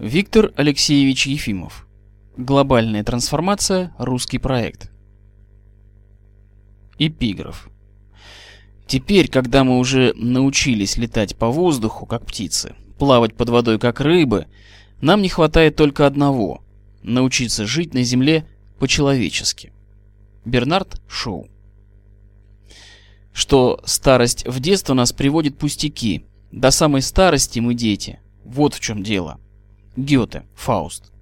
Виктор Алексеевич Ефимов. Глобальная трансформация. Русский проект. Эпиграф. Теперь, когда мы уже научились летать по воздуху, как птицы, плавать под водой, как рыбы, нам не хватает только одного – научиться жить на земле по-человечески. Бернард Шоу. Что старость в детство нас приводит пустяки. До самой старости мы дети. Вот в чем дело. Гёте, Фауст.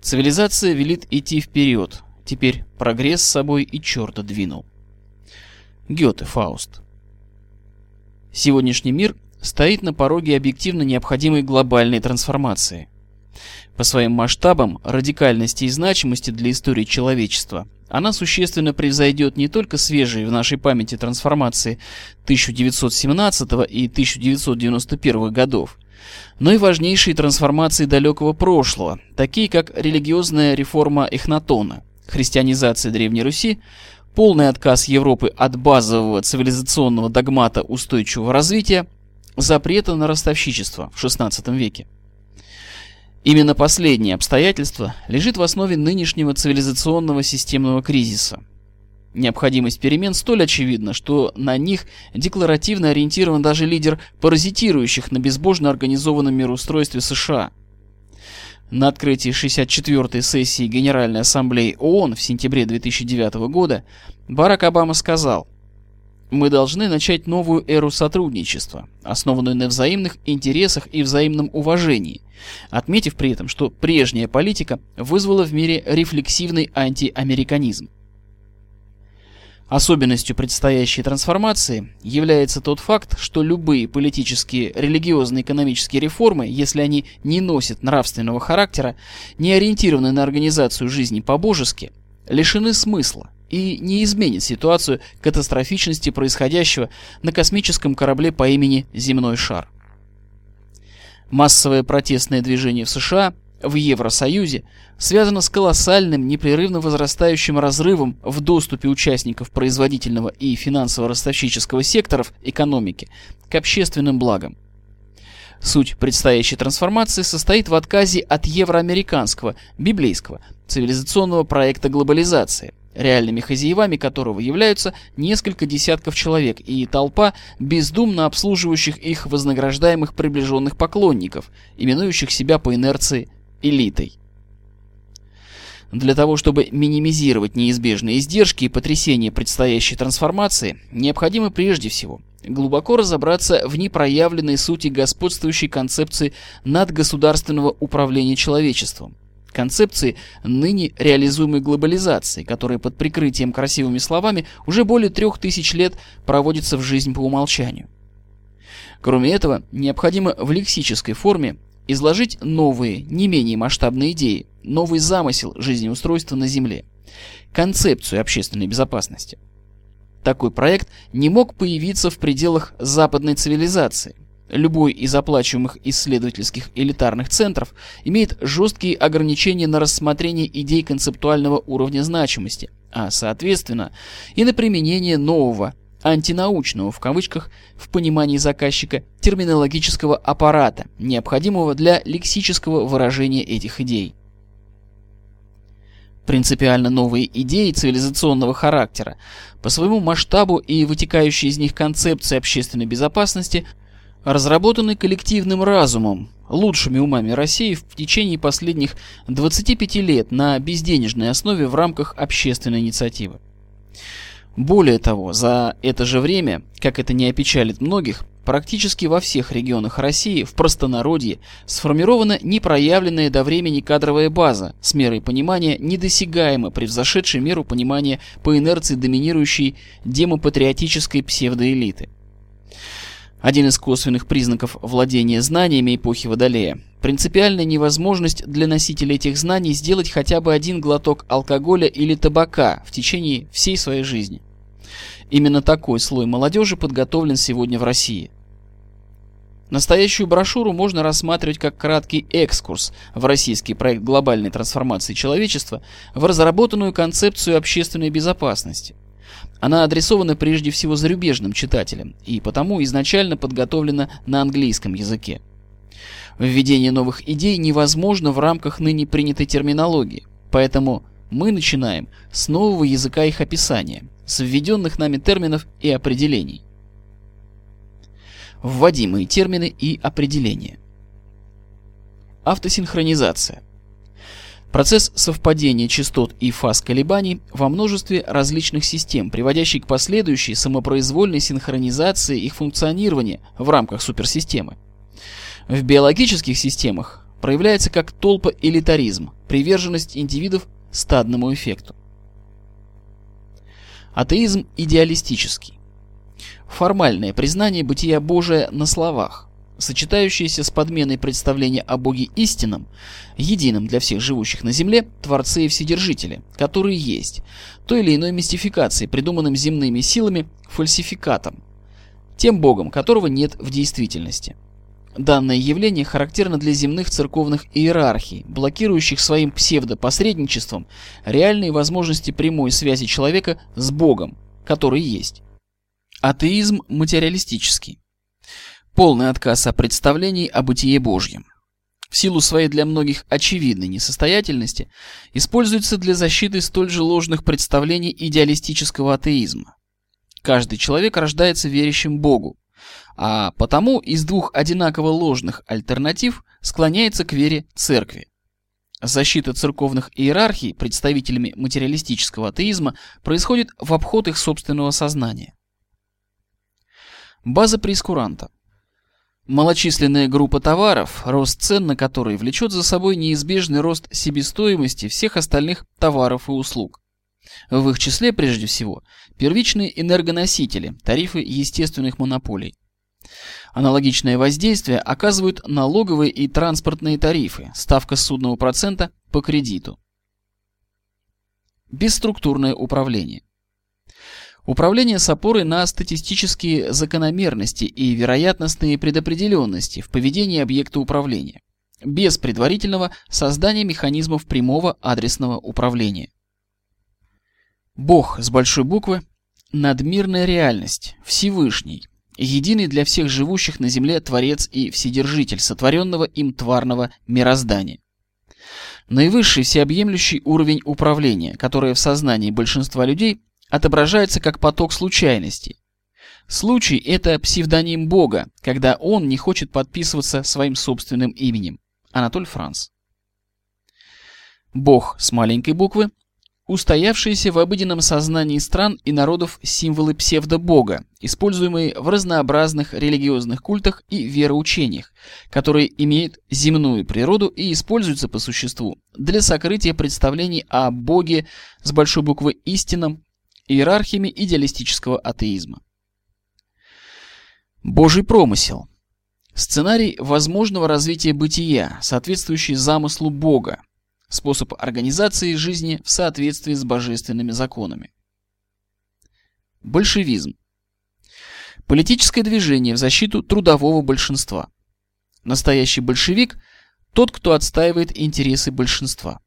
Цивилизация велит идти вперед. Теперь прогресс с собой и черта двинул. Гёте, Фауст. Сегодняшний мир стоит на пороге объективно необходимой глобальной трансформации. По своим масштабам, радикальности и значимости для истории человечества она существенно превзойдет не только свежие в нашей памяти трансформации 1917 и 1991 годов, но и важнейшие трансформации далекого прошлого, такие как религиозная реформа Эхнатона, христианизация Древней Руси, полный отказ Европы от базового цивилизационного догмата устойчивого развития, запрета на ростовщичество в XVI веке. Именно последнее обстоятельство лежит в основе нынешнего цивилизационного системного кризиса. Необходимость перемен столь очевидна, что на них декларативно ориентирован даже лидер паразитирующих на безбожно организованном мироустройстве США. На открытии 64-й сессии Генеральной Ассамблеи ООН в сентябре 2009 года Барак Обама сказал – мы должны начать новую эру сотрудничества, основанную на взаимных интересах и взаимном уважении, отметив при этом, что прежняя политика вызвала в мире рефлексивный антиамериканизм. Особенностью предстоящей трансформации является тот факт, что любые политические, религиозные, экономические реформы, если они не носят нравственного характера, не ориентированы на организацию жизни по-божески, лишены смысла и не изменит ситуацию катастрофичности происходящего на космическом корабле по имени Земной шар. Массовое протестное движение в США, в Евросоюзе, связано с колоссальным, непрерывно возрастающим разрывом в доступе участников производительного и финансово-ростовщического секторов экономики к общественным благам. Суть предстоящей трансформации состоит в отказе от евроамериканского, библейского, цивилизационного проекта глобализации – реальными хозяевами которого являются несколько десятков человек и толпа бездумно обслуживающих их вознаграждаемых приближенных поклонников, именующих себя по инерции элитой. Для того, чтобы минимизировать неизбежные издержки и потрясения предстоящей трансформации, необходимо прежде всего глубоко разобраться в непроявленной сути господствующей концепции надгосударственного управления человечеством – концепции ныне реализуемой глобализации, которая под прикрытием красивыми словами уже более трех тысяч лет проводится в жизнь по умолчанию. Кроме этого, необходимо в лексической форме изложить новые, не менее масштабные идеи, новый замысел жизнеустройства на Земле, концепцию общественной безопасности. Такой проект не мог появиться в пределах западной цивилизации, Любой из оплачиваемых исследовательских элитарных центров имеет жесткие ограничения на рассмотрение идей концептуального уровня значимости, а соответственно и на применение нового, антинаучного в кавычках в понимании заказчика терминологического аппарата, необходимого для лексического выражения этих идей. Принципиально новые идеи цивилизационного характера по своему масштабу и вытекающие из них концепции общественной безопасности – разработаны коллективным разумом, лучшими умами России в течение последних 25 лет на безденежной основе в рамках общественной инициативы. Более того, за это же время, как это не опечалит многих, практически во всех регионах России в простонародье сформирована непроявленная до времени кадровая база с мерой понимания недосягаемо превзошедшей меру понимания по инерции доминирующей демопатриотической псевдоэлиты. Один из косвенных признаков владения знаниями эпохи Водолея – принципиальная невозможность для носителя этих знаний сделать хотя бы один глоток алкоголя или табака в течение всей своей жизни. Именно такой слой молодежи подготовлен сегодня в России. Настоящую брошюру можно рассматривать как краткий экскурс в российский проект глобальной трансформации человечества в разработанную концепцию общественной безопасности – она адресована прежде всего зарубежным читателям и потому изначально подготовлена на английском языке. Введение новых идей невозможно в рамках ныне принятой терминологии, поэтому мы начинаем с нового языка их описания, с введенных нами терминов и определений. Вводимые термины и определения. Автосинхронизация. Процесс совпадения частот и фаз колебаний во множестве различных систем, приводящий к последующей самопроизвольной синхронизации их функционирования в рамках суперсистемы. В биологических системах проявляется как толпа-элитаризм, приверженность индивидов стадному эффекту. Атеизм идеалистический. Формальное признание бытия Божия на словах, сочетающееся с подменой представления о Боге истинном, едином для всех живущих на земле, Творце и Вседержителе, который есть, той или иной мистификацией, придуманным земными силами, фальсификатом, тем Богом, которого нет в действительности. Данное явление характерно для земных церковных иерархий, блокирующих своим псевдопосредничеством реальные возможности прямой связи человека с Богом, который есть. Атеизм материалистический. Полный отказ от представлений о бытие Божьем. В силу своей для многих очевидной несостоятельности используется для защиты столь же ложных представлений идеалистического атеизма. Каждый человек рождается верящим Богу, а потому из двух одинаково ложных альтернатив склоняется к вере церкви. Защита церковных иерархий представителями материалистического атеизма происходит в обход их собственного сознания. База прескуранта. Малочисленная группа товаров, рост цен на которые влечет за собой неизбежный рост себестоимости всех остальных товаров и услуг. В их числе, прежде всего, первичные энергоносители, тарифы естественных монополий. Аналогичное воздействие оказывают налоговые и транспортные тарифы, ставка судного процента по кредиту. Бесструктурное управление. Управление с опорой на статистические закономерности и вероятностные предопределенности в поведении объекта управления, без предварительного создания механизмов прямого адресного управления. Бог с большой буквы – надмирная реальность, Всевышний, единый для всех живущих на земле Творец и Вседержитель сотворенного им тварного мироздания. Наивысший всеобъемлющий уровень управления, которое в сознании большинства людей отображается как поток случайностей. Случай – это псевдоним Бога, когда он не хочет подписываться своим собственным именем. Анатоль Франц. Бог с маленькой буквы устоявшиеся в обыденном сознании стран и народов символы псевдобога, используемые в разнообразных религиозных культах и вероучениях, которые имеют земную природу и используются по существу для сокрытия представлений о Боге с большой буквы истинном иерархиями идеалистического атеизма. Божий промысел. Сценарий возможного развития бытия, соответствующий замыслу Бога, способ организации жизни в соответствии с божественными законами. Большевизм. Политическое движение в защиту трудового большинства. Настоящий большевик – тот, кто отстаивает интересы большинства.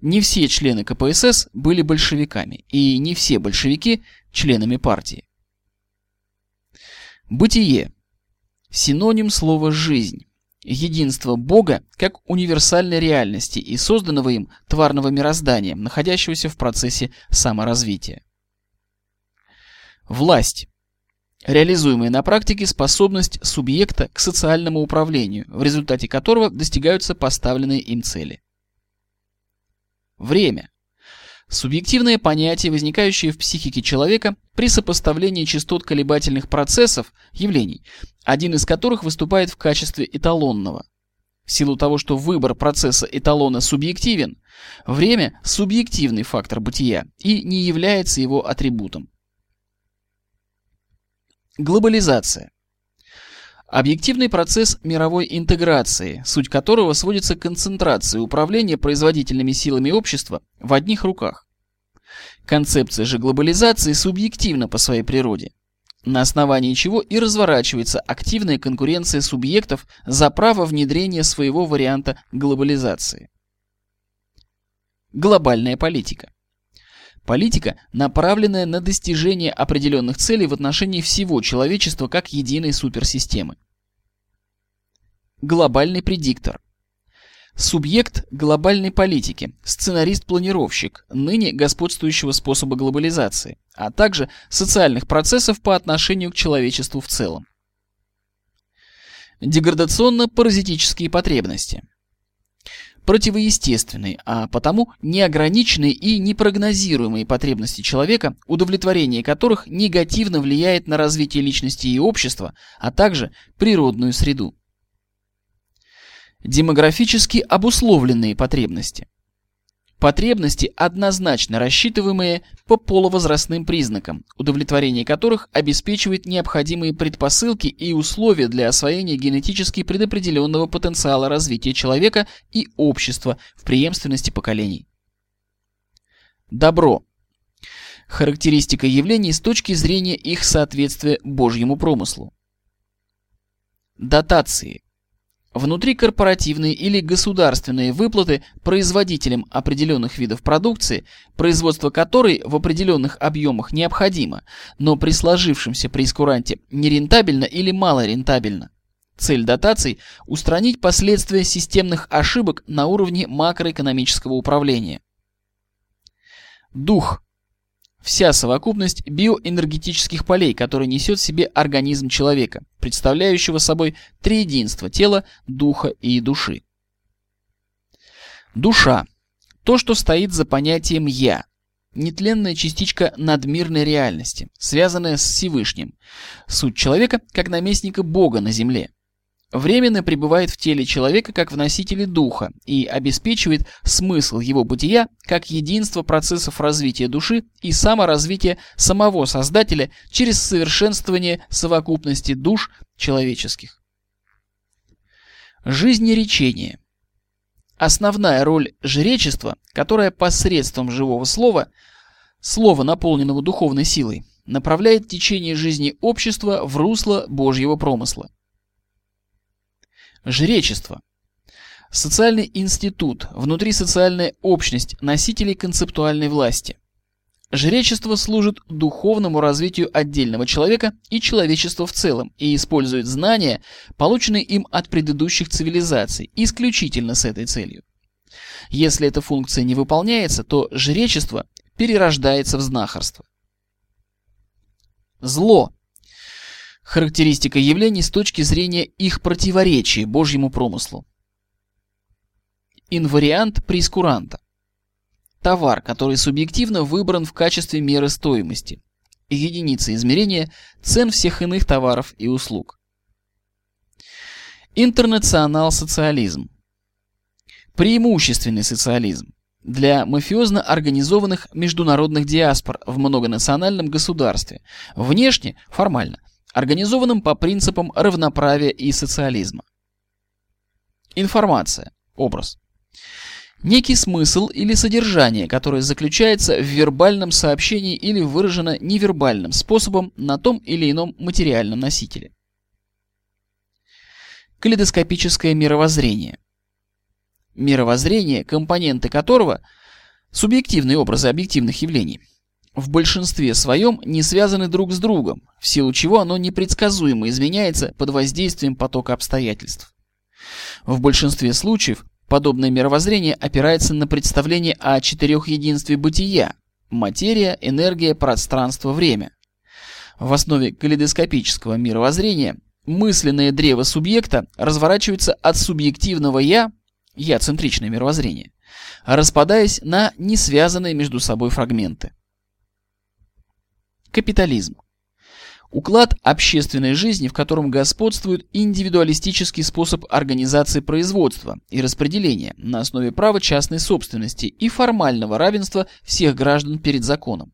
Не все члены КПСС были большевиками, и не все большевики – членами партии. Бытие. Синоним слова «жизнь» единство Бога как универсальной реальности и созданного им тварного мироздания, находящегося в процессе саморазвития. Власть. Реализуемая на практике способность субъекта к социальному управлению, в результате которого достигаются поставленные им цели. Время. Субъективное понятие, возникающее в психике человека при сопоставлении частот колебательных процессов, явлений, один из которых выступает в качестве эталонного. В силу того, что выбор процесса эталона субъективен, время – субъективный фактор бытия и не является его атрибутом. Глобализация. Объективный процесс мировой интеграции, суть которого сводится к концентрации управления производительными силами общества в одних руках. Концепция же глобализации субъективна по своей природе, на основании чего и разворачивается активная конкуренция субъектов за право внедрения своего варианта глобализации. Глобальная политика. Политика, направленная на достижение определенных целей в отношении всего человечества как единой суперсистемы. глобальный предиктор. Субъект глобальной политики, сценарист-планировщик, ныне господствующего способа глобализации, а также социальных процессов по отношению к человечеству в целом. Деградационно-паразитические потребности. Противоестественные, а потому неограниченные и непрогнозируемые потребности человека, удовлетворение которых негативно влияет на развитие личности и общества, а также природную среду. Демографически обусловленные потребности. Потребности, однозначно рассчитываемые по полувозрастным признакам, удовлетворение которых обеспечивает необходимые предпосылки и условия для освоения генетически предопределенного потенциала развития человека и общества в преемственности поколений. Добро. Характеристика явлений с точки зрения их соответствия Божьему промыслу. Дотации Внутрикорпоративные или государственные выплаты производителям определенных видов продукции, производство которой в определенных объемах необходимо, но при сложившемся прескуранте нерентабельно или малорентабельно. Цель дотаций – устранить последствия системных ошибок на уровне макроэкономического управления. Дух Вся совокупность биоэнергетических полей, которые несет в себе организм человека, представляющего собой триединство тела, духа и души. Душа – то, что стоит за понятием «я», нетленная частичка надмирной реальности, связанная с Всевышним, суть человека как наместника Бога на земле – временно пребывает в теле человека как в носителе духа и обеспечивает смысл его бытия как единство процессов развития души и саморазвития самого Создателя через совершенствование совокупности душ человеческих. Жизнеречение. Основная роль жречества, которое посредством живого слова, слова, наполненного духовной силой, направляет течение жизни общества в русло Божьего промысла. Жречество. Социальный институт, внутри социальная общность носителей концептуальной власти. Жречество служит духовному развитию отдельного человека и человечества в целом и использует знания, полученные им от предыдущих цивилизаций, исключительно с этой целью. Если эта функция не выполняется, то жречество перерождается в знахарство. Зло Характеристика явлений с точки зрения их противоречия Божьему промыслу. Инвариант прескуранта. Товар, который субъективно выбран в качестве меры стоимости. Единица измерения цен всех иных товаров и услуг. Интернационал-социализм. Преимущественный социализм для мафиозно организованных международных диаспор в многонациональном государстве. Внешне, формально, организованным по принципам равноправия и социализма. Информация. Образ. Некий смысл или содержание, которое заключается в вербальном сообщении или выражено невербальным способом на том или ином материальном носителе. Калейдоскопическое мировоззрение. Мировоззрение, компоненты которого – субъективные образы объективных явлений – в большинстве своем не связаны друг с другом, в силу чего оно непредсказуемо изменяется под воздействием потока обстоятельств. В большинстве случаев подобное мировоззрение опирается на представление о четырех единстве бытия – материя, энергия, пространство, время. В основе калейдоскопического мировоззрения мысленное древо субъекта разворачивается от субъективного «я» – я-центричное мировоззрение, распадаясь на несвязанные между собой фрагменты. Капитализм. Уклад общественной жизни, в котором господствует индивидуалистический способ организации производства и распределения на основе права частной собственности и формального равенства всех граждан перед законом.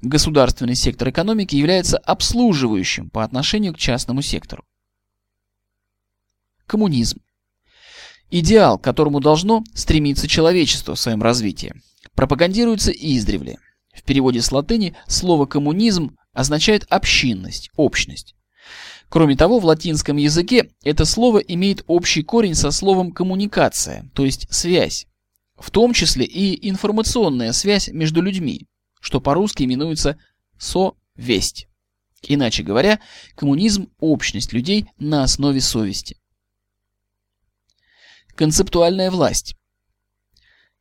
Государственный сектор экономики является обслуживающим по отношению к частному сектору. Коммунизм. Идеал, к которому должно стремиться человечество в своем развитии, пропагандируется издревле – в переводе с латыни слово «коммунизм» означает общинность, общность. Кроме того, в латинском языке это слово имеет общий корень со словом «коммуникация», то есть «связь», в том числе и информационная связь между людьми, что по-русски именуется «совесть». Иначе говоря, коммунизм – общность людей на основе совести. концептуальная власть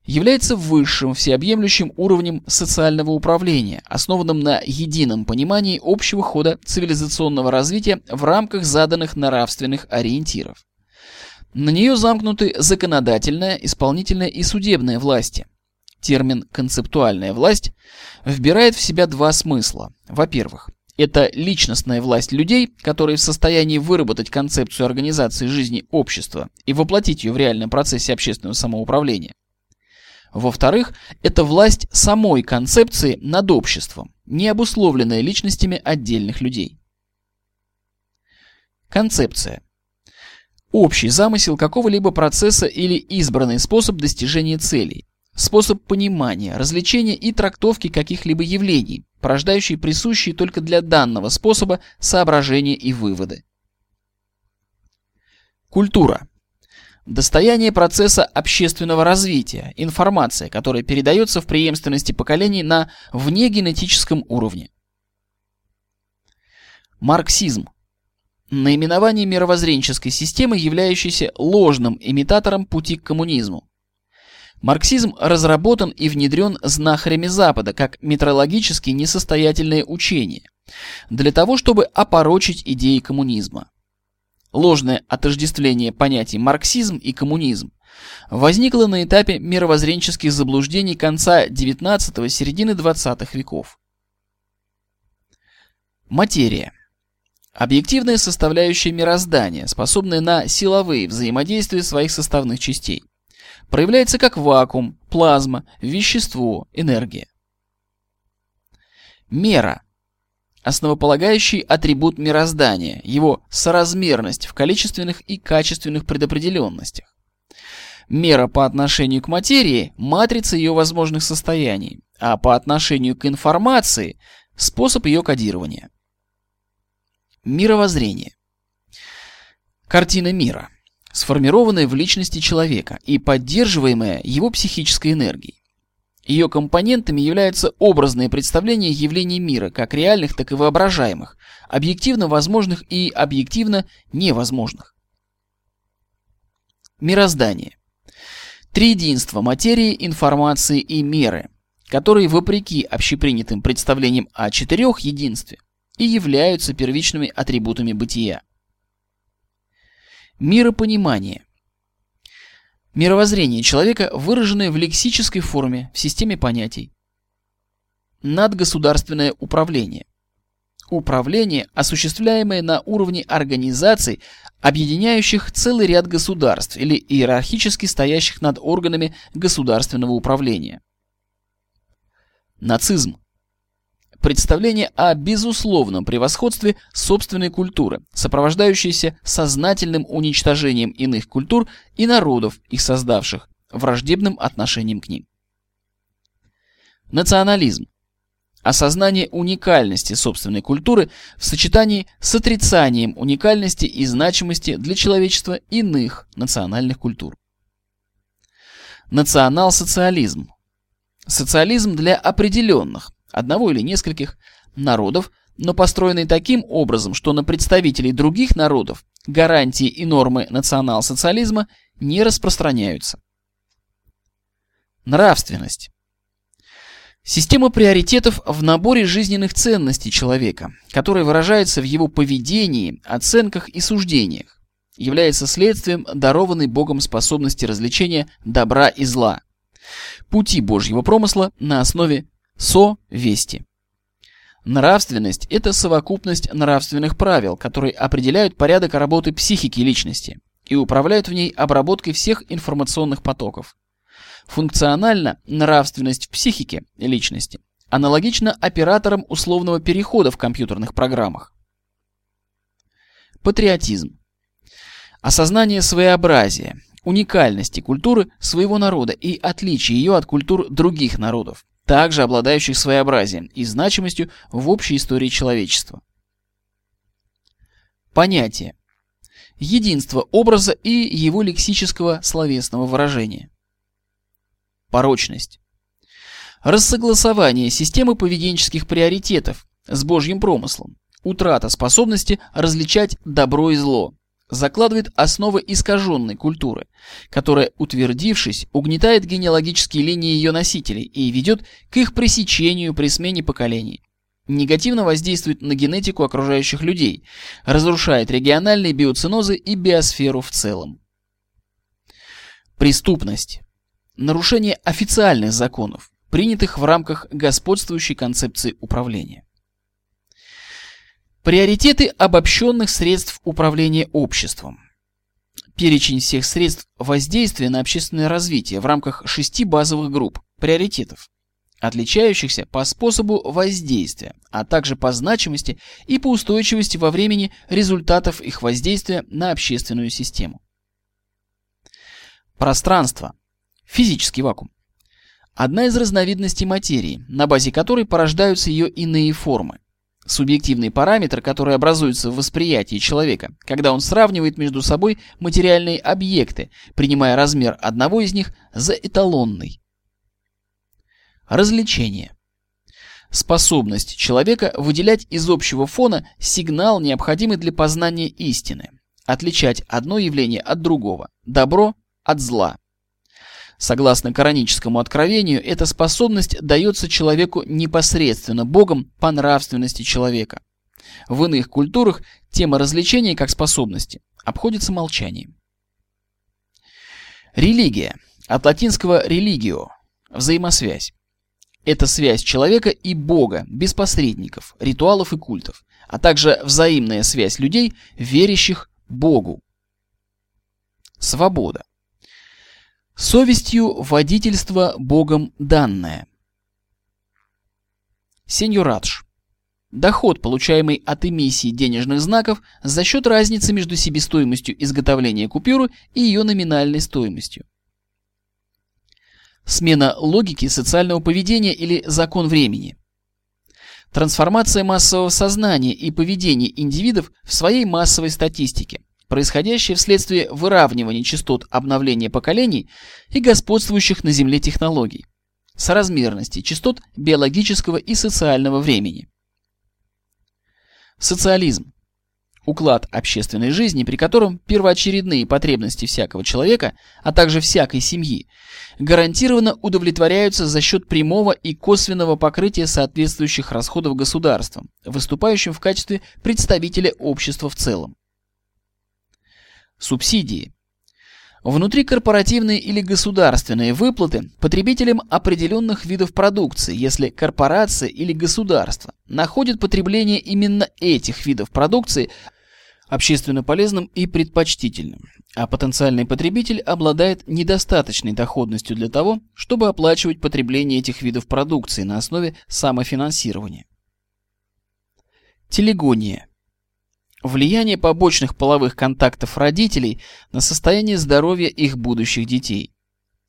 является высшим всеобъемлющим уровнем социального управления, основанным на едином понимании общего хода цивилизационного развития в рамках заданных нравственных ориентиров. На нее замкнуты законодательная, исполнительная и судебная власти. Термин «концептуальная власть» вбирает в себя два смысла. Во-первых, это личностная власть людей, которые в состоянии выработать концепцию организации жизни общества и воплотить ее в реальном процессе общественного самоуправления. Во-вторых, это власть самой концепции над обществом, не обусловленная личностями отдельных людей. Концепция. Общий замысел какого-либо процесса или избранный способ достижения целей. Способ понимания, развлечения и трактовки каких-либо явлений, порождающий присущие только для данного способа соображения и выводы. Культура. Достояние процесса общественного развития, информация, которая передается в преемственности поколений на внегенетическом уровне. Марксизм. Наименование мировоззренческой системы, являющейся ложным имитатором пути к коммунизму. Марксизм разработан и внедрен знахарями Запада как метрологически несостоятельное учение, для того, чтобы опорочить идеи коммунизма ложное отождествление понятий марксизм и коммунизм возникло на этапе мировоззренческих заблуждений конца XIX – середины XX веков. Материя. Объективная составляющая мироздания, способная на силовые взаимодействия своих составных частей. Проявляется как вакуум, плазма, вещество, энергия. Мера основополагающий атрибут мироздания, его соразмерность в количественных и качественных предопределенностях. Мера по отношению к материи – матрица ее возможных состояний, а по отношению к информации – способ ее кодирования. Мировоззрение. Картина мира, сформированная в личности человека и поддерживаемая его психической энергией. Ее компонентами являются образные представления явлений мира, как реальных, так и воображаемых, объективно возможных и объективно невозможных. Мироздание. Триединство материи, информации и меры, которые, вопреки общепринятым представлениям о четырех единстве, и являются первичными атрибутами бытия. Миропонимание. Мировоззрение человека, выраженное в лексической форме в системе понятий. Надгосударственное управление. Управление, осуществляемое на уровне организаций, объединяющих целый ряд государств или иерархически стоящих над органами государственного управления. Нацизм представление о безусловном превосходстве собственной культуры, сопровождающееся сознательным уничтожением иных культур и народов, их создавших, враждебным отношением к ним. Национализм. Осознание уникальности собственной культуры в сочетании с отрицанием уникальности и значимости для человечества иных национальных культур. Национал-социализм. Социализм для определенных, одного или нескольких народов, но построенный таким образом, что на представителей других народов гарантии и нормы национал-социализма не распространяются. Нравственность. Система приоритетов в наборе жизненных ценностей человека, которая выражается в его поведении, оценках и суждениях, является следствием дарованной Богом способности развлечения добра и зла, пути Божьего промысла на основе Со-вести. Нравственность – это совокупность нравственных правил, которые определяют порядок работы психики личности и управляют в ней обработкой всех информационных потоков. Функционально нравственность в психике личности аналогична операторам условного перехода в компьютерных программах. Патриотизм. Осознание своеобразия, уникальности культуры своего народа и отличия ее от культур других народов также обладающих своеобразием и значимостью в общей истории человечества. Понятие. Единство образа и его лексического словесного выражения. Порочность. Рассогласование системы поведенческих приоритетов с Божьим промыслом. Утрата способности различать добро и зло. Закладывает основы искаженной культуры, которая, утвердившись, угнетает генеалогические линии ее носителей и ведет к их пресечению при смене поколений. Негативно воздействует на генетику окружающих людей, разрушает региональные биоценозы и биосферу в целом. Преступность. Нарушение официальных законов, принятых в рамках господствующей концепции управления. Приоритеты обобщенных средств управления обществом. Перечень всех средств воздействия на общественное развитие в рамках шести базовых групп приоритетов, отличающихся по способу воздействия, а также по значимости и по устойчивости во времени результатов их воздействия на общественную систему. Пространство. Физический вакуум. Одна из разновидностей материи, на базе которой порождаются ее иные формы. Субъективный параметр, который образуется в восприятии человека, когда он сравнивает между собой материальные объекты, принимая размер одного из них за эталонный. Развлечение. Способность человека выделять из общего фона сигнал, необходимый для познания истины, отличать одно явление от другого, добро от зла. Согласно кораническому откровению, эта способность дается человеку непосредственно Богом по нравственности человека. В иных культурах тема развлечений как способности обходится молчанием. Религия. От латинского «religio» – взаимосвязь. Это связь человека и Бога, без посредников, ритуалов и культов, а также взаимная связь людей, верящих Богу. Свобода. Совестью водительство Богом данное. Сеньорадж. Доход, получаемый от эмиссии денежных знаков за счет разницы между себестоимостью изготовления купюры и ее номинальной стоимостью. Смена логики социального поведения или закон времени. Трансформация массового сознания и поведения индивидов в своей массовой статистике происходящее вследствие выравнивания частот обновления поколений и господствующих на Земле технологий, соразмерности частот биологического и социального времени. Социализм – уклад общественной жизни, при котором первоочередные потребности всякого человека, а также всякой семьи, гарантированно удовлетворяются за счет прямого и косвенного покрытия соответствующих расходов государством, выступающим в качестве представителя общества в целом. Субсидии. Внутрикорпоративные или государственные выплаты потребителям определенных видов продукции, если корпорация или государство находит потребление именно этих видов продукции общественно полезным и предпочтительным, а потенциальный потребитель обладает недостаточной доходностью для того, чтобы оплачивать потребление этих видов продукции на основе самофинансирования. Телегония. Влияние побочных половых контактов родителей на состояние здоровья их будущих детей.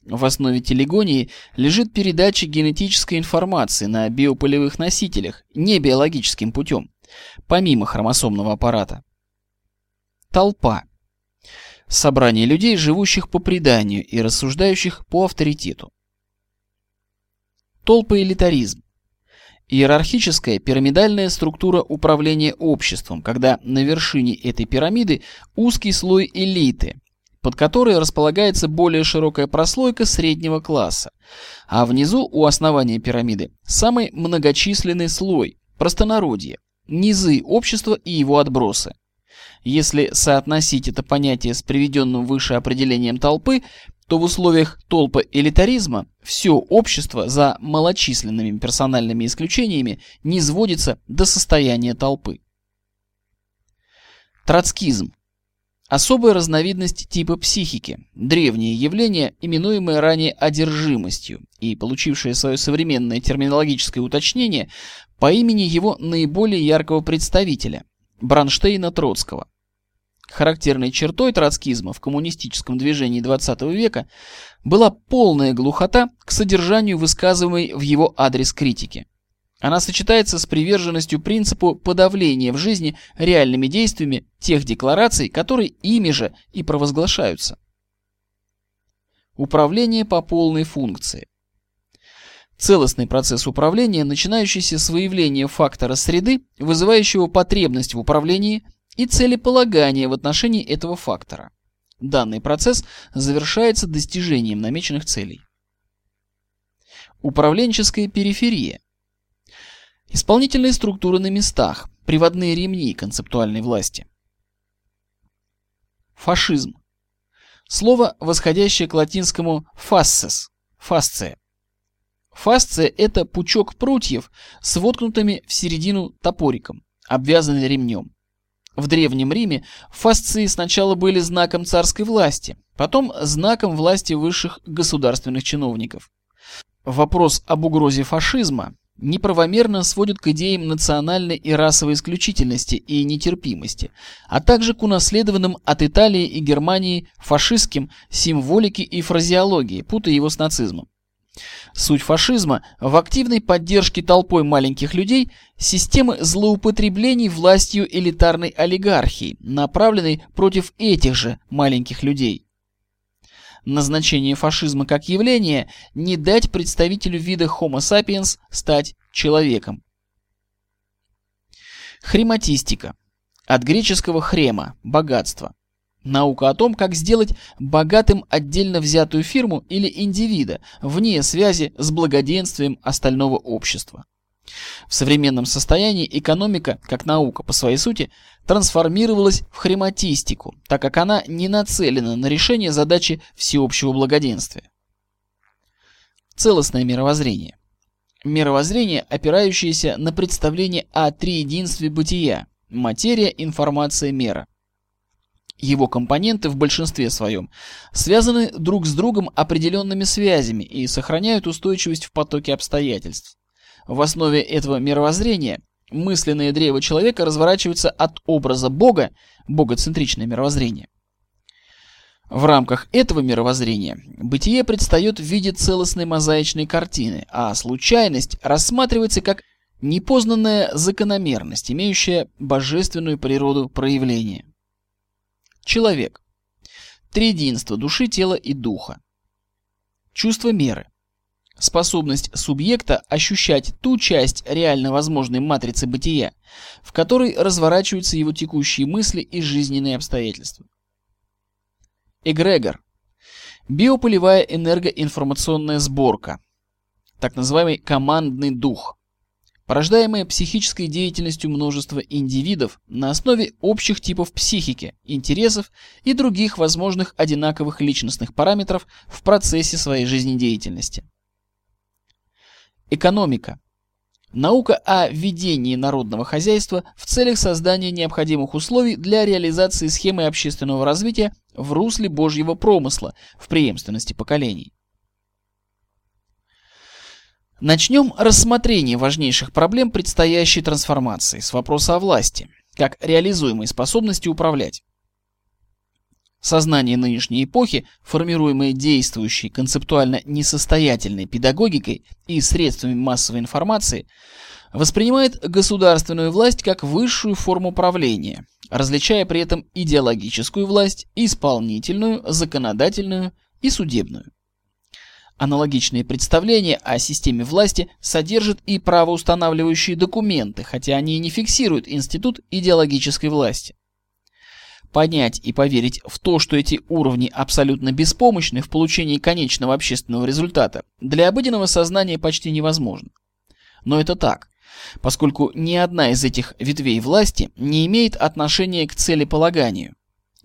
В основе телегонии лежит передача генетической информации на биополевых носителях не биологическим путем, помимо хромосомного аппарата. Толпа. Собрание людей, живущих по преданию и рассуждающих по авторитету. Толпоэлитаризм. Иерархическая пирамидальная структура управления обществом, когда на вершине этой пирамиды узкий слой элиты, под которой располагается более широкая прослойка среднего класса, а внизу у основания пирамиды самый многочисленный слой – простонародье, низы общества и его отбросы. Если соотносить это понятие с приведенным выше определением толпы, то в условиях толпа элитаризма все общество за малочисленными персональными исключениями не сводится до состояния толпы. Троцкизм. Особая разновидность типа психики, древнее явление, именуемое ранее одержимостью и получившее свое современное терминологическое уточнение по имени его наиболее яркого представителя – Бронштейна Троцкого. Характерной чертой троцкизма в коммунистическом движении XX века была полная глухота к содержанию высказываемой в его адрес критики. Она сочетается с приверженностью принципу подавления в жизни реальными действиями тех деклараций, которые ими же и провозглашаются. Управление по полной функции. Целостный процесс управления, начинающийся с выявления фактора среды, вызывающего потребность в управлении и целеполагание в отношении этого фактора. Данный процесс завершается достижением намеченных целей. Управленческая периферия. Исполнительные структуры на местах, приводные ремни концептуальной власти. Фашизм. Слово, восходящее к латинскому «fasces» – «фасция». Фасция – это пучок прутьев с воткнутыми в середину топориком, обвязанный ремнем. В Древнем Риме фасции сначала были знаком царской власти, потом знаком власти высших государственных чиновников. Вопрос об угрозе фашизма неправомерно сводит к идеям национальной и расовой исключительности и нетерпимости, а также к унаследованным от Италии и Германии фашистским символике и фразеологии, путая его с нацизмом. Суть фашизма в активной поддержке толпой маленьких людей системы злоупотреблений властью элитарной олигархии, направленной против этих же маленьких людей. Назначение фашизма как явления – не дать представителю вида Homo sapiens стать человеком. Хрематистика. От греческого хрема – богатство. Наука о том, как сделать богатым отдельно взятую фирму или индивида, вне связи с благоденствием остального общества. В современном состоянии экономика, как наука по своей сути, трансформировалась в хрематистику, так как она не нацелена на решение задачи всеобщего благоденствия. Целостное мировоззрение. Мировоззрение, опирающееся на представление о триединстве бытия – материя, информация, мера. Его компоненты в большинстве своем связаны друг с другом определенными связями и сохраняют устойчивость в потоке обстоятельств. В основе этого мировоззрения мысленное древо человека разворачивается от образа Бога, богоцентричное мировоззрение. В рамках этого мировоззрения бытие предстает в виде целостной мозаичной картины, а случайность рассматривается как непознанная закономерность, имеющая божественную природу проявления. Человек. Триединство души, тела и духа. Чувство меры. Способность субъекта ощущать ту часть реально возможной матрицы бытия, в которой разворачиваются его текущие мысли и жизненные обстоятельства. Эгрегор. Биополевая энергоинформационная сборка. Так называемый командный дух порождаемое психической деятельностью множества индивидов на основе общих типов психики, интересов и других возможных одинаковых личностных параметров в процессе своей жизнедеятельности. Экономика. Наука о ведении народного хозяйства в целях создания необходимых условий для реализации схемы общественного развития в русле Божьего промысла в преемственности поколений. Начнем рассмотрение важнейших проблем предстоящей трансформации с вопроса о власти, как реализуемой способности управлять. Сознание нынешней эпохи, формируемое действующей концептуально несостоятельной педагогикой и средствами массовой информации, воспринимает государственную власть как высшую форму правления, различая при этом идеологическую власть, исполнительную, законодательную и судебную. Аналогичные представления о системе власти содержат и правоустанавливающие документы, хотя они не фиксируют институт идеологической власти. Понять и поверить в то, что эти уровни абсолютно беспомощны в получении конечного общественного результата, для обыденного сознания почти невозможно. Но это так, поскольку ни одна из этих ветвей власти не имеет отношения к целеполаганию.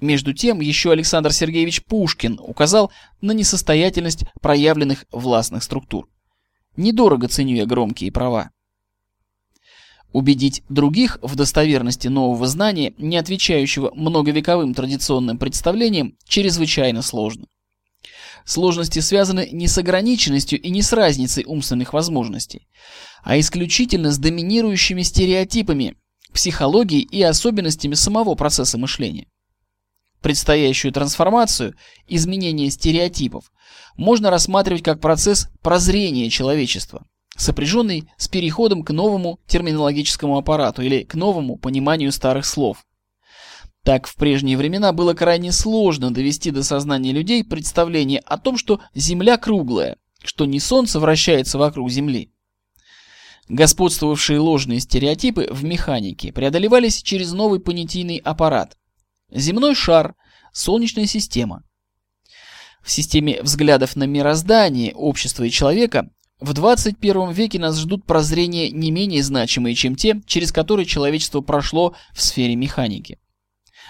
Между тем, еще Александр Сергеевич Пушкин указал на несостоятельность проявленных властных структур. Недорого ценю я громкие права. Убедить других в достоверности нового знания, не отвечающего многовековым традиционным представлениям, чрезвычайно сложно. Сложности связаны не с ограниченностью и не с разницей умственных возможностей, а исключительно с доминирующими стереотипами, психологией и особенностями самого процесса мышления. Предстоящую трансформацию, изменение стереотипов, можно рассматривать как процесс прозрения человечества, сопряженный с переходом к новому терминологическому аппарату или к новому пониманию старых слов. Так в прежние времена было крайне сложно довести до сознания людей представление о том, что Земля круглая, что не Солнце вращается вокруг Земли. Господствовавшие ложные стереотипы в механике преодолевались через новый понятийный аппарат. Земной шар, Солнечная система. В системе взглядов на мироздание, общество и человека в 21 веке нас ждут прозрения не менее значимые, чем те, через которые человечество прошло в сфере механики.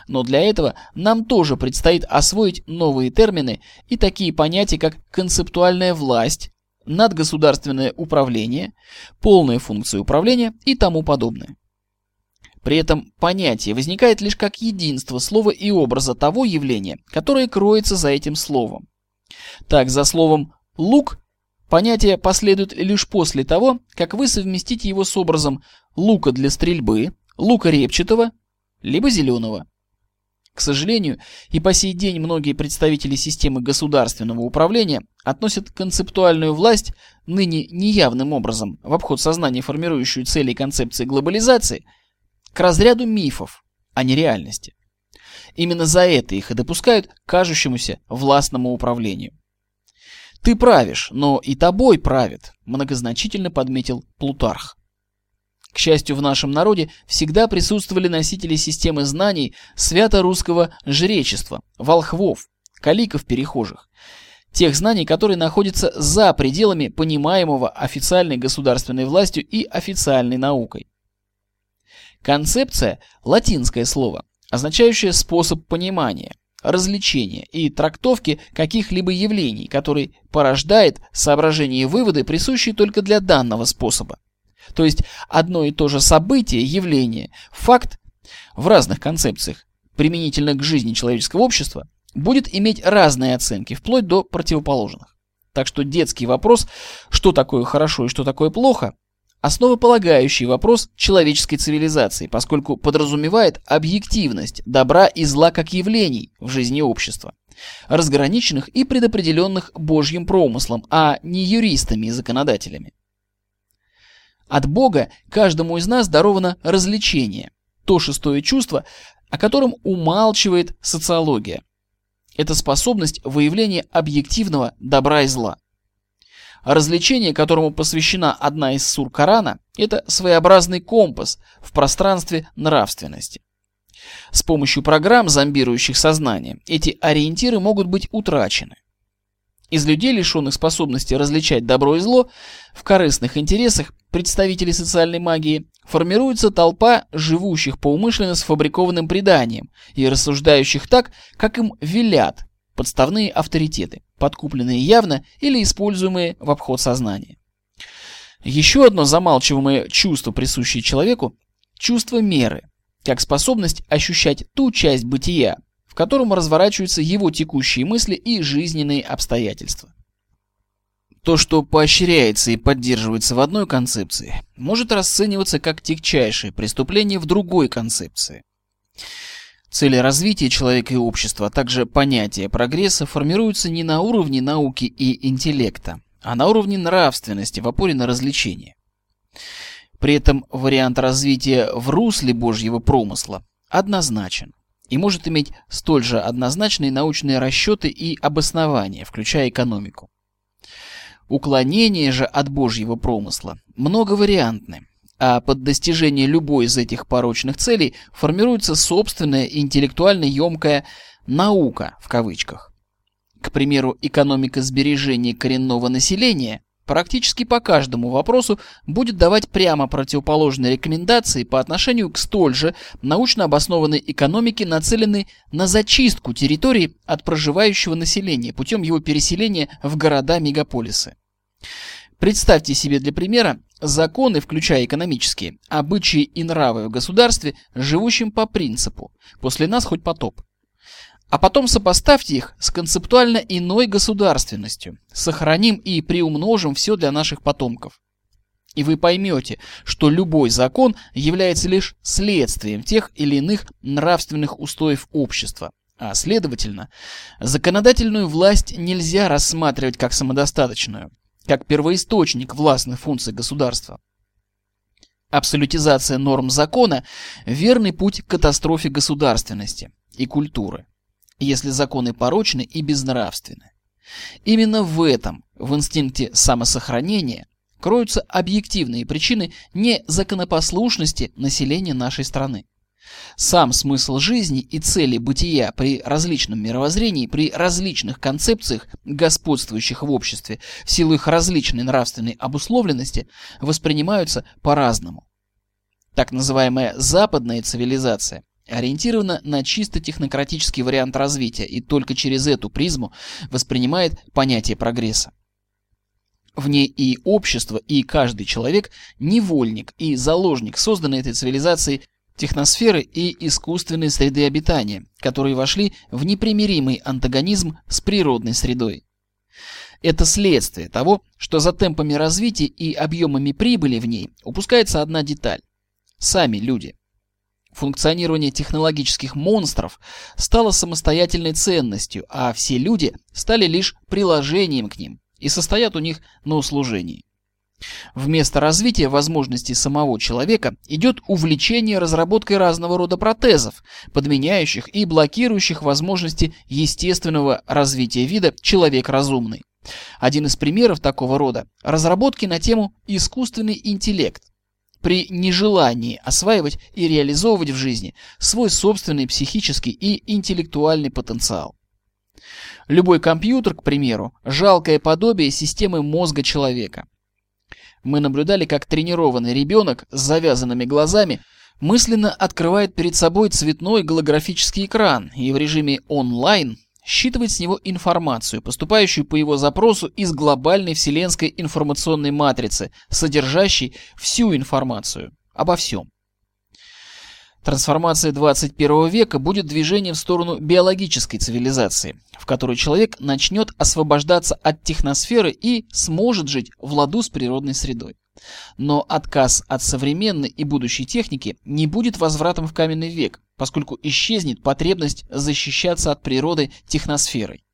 Но для этого нам тоже предстоит освоить новые термины и такие понятия, как концептуальная власть, надгосударственное управление, полная функция управления и тому подобное. При этом понятие возникает лишь как единство слова и образа того явления, которое кроется за этим словом. Так, за словом «лук» понятие последует лишь после того, как вы совместите его с образом лука для стрельбы, лука репчатого, либо зеленого. К сожалению, и по сей день многие представители системы государственного управления относят концептуальную власть ныне неявным образом в обход сознания, формирующую цели и концепции глобализации, к разряду мифов, а не реальности. Именно за это их и допускают кажущемуся властному управлению. «Ты правишь, но и тобой правит», многозначительно подметил Плутарх. К счастью, в нашем народе всегда присутствовали носители системы знаний свято-русского жречества, волхвов, каликов-перехожих. Тех знаний, которые находятся за пределами понимаемого официальной государственной властью и официальной наукой. Концепция – латинское слово, означающее способ понимания, развлечения и трактовки каких-либо явлений, который порождает соображения и выводы, присущие только для данного способа. То есть одно и то же событие, явление, факт в разных концепциях, применительно к жизни человеческого общества, будет иметь разные оценки, вплоть до противоположных. Так что детский вопрос, что такое хорошо и что такое плохо, основополагающий вопрос человеческой цивилизации, поскольку подразумевает объективность добра и зла как явлений в жизни общества, разграниченных и предопределенных Божьим промыслом, а не юристами и законодателями. От Бога каждому из нас даровано развлечение, то шестое чувство, о котором умалчивает социология. Это способность выявления объективного добра и зла. Развлечение, которому посвящена одна из сур Корана, это своеобразный компас в пространстве нравственности. С помощью программ, зомбирующих сознание, эти ориентиры могут быть утрачены. Из людей, лишенных способности различать добро и зло, в корыстных интересах представителей социальной магии, формируется толпа живущих по умышленно сфабрикованным преданиям и рассуждающих так, как им велят подставные авторитеты, подкупленные явно или используемые в обход сознания. Еще одно замалчиваемое чувство, присущее человеку – чувство меры, как способность ощущать ту часть бытия, в котором разворачиваются его текущие мысли и жизненные обстоятельства. То, что поощряется и поддерживается в одной концепции, может расцениваться как тягчайшее преступление в другой концепции. Цели развития человека и общества, а также понятия прогресса формируются не на уровне науки и интеллекта, а на уровне нравственности в опоре на развлечение. При этом вариант развития в русле Божьего промысла однозначен и может иметь столь же однозначные научные расчеты и обоснования, включая экономику. Уклонение же от Божьего промысла многовариантны, а под достижение любой из этих порочных целей формируется собственная интеллектуально емкая «наука» в кавычках. К примеру, экономика сбережения коренного населения практически по каждому вопросу будет давать прямо противоположные рекомендации по отношению к столь же научно обоснованной экономике, нацеленной на зачистку территории от проживающего населения путем его переселения в города-мегаполисы. Представьте себе для примера законы, включая экономические, обычаи и нравы в государстве, живущем по принципу «после нас хоть потоп». А потом сопоставьте их с концептуально иной государственностью. Сохраним и приумножим все для наших потомков. И вы поймете, что любой закон является лишь следствием тех или иных нравственных устоев общества. А следовательно, законодательную власть нельзя рассматривать как самодостаточную, как первоисточник властных функций государства. Абсолютизация норм закона – верный путь к катастрофе государственности и культуры если законы порочны и безнравственны. Именно в этом, в инстинкте самосохранения, кроются объективные причины незаконопослушности населения нашей страны. Сам смысл жизни и цели бытия при различном мировоззрении, при различных концепциях, господствующих в обществе, в силу их различной нравственной обусловленности, воспринимаются по-разному. Так называемая западная цивилизация ориентирована на чисто технократический вариант развития и только через эту призму воспринимает понятие прогресса. В ней и общество, и каждый человек – невольник и заложник созданной этой цивилизацией техносферы и искусственной среды обитания, которые вошли в непримиримый антагонизм с природной средой. Это следствие того, что за темпами развития и объемами прибыли в ней упускается одна деталь – сами люди. Функционирование технологических монстров стало самостоятельной ценностью, а все люди стали лишь приложением к ним и состоят у них на услужении. Вместо развития возможностей самого человека идет увлечение разработкой разного рода протезов, подменяющих и блокирующих возможности естественного развития вида «человек разумный». Один из примеров такого рода – разработки на тему «искусственный интеллект», при нежелании осваивать и реализовывать в жизни свой собственный психический и интеллектуальный потенциал. Любой компьютер, к примеру, жалкое подобие системы мозга человека – мы наблюдали, как тренированный ребенок с завязанными глазами мысленно открывает перед собой цветной голографический экран и в режиме онлайн считывает с него информацию, поступающую по его запросу из глобальной вселенской информационной матрицы, содержащей всю информацию обо всем. Трансформация 21 века будет движением в сторону биологической цивилизации, в которой человек начнет освобождаться от техносферы и сможет жить в ладу с природной средой. Но отказ от современной и будущей техники не будет возвратом в каменный век, поскольку исчезнет потребность защищаться от природы техносферой.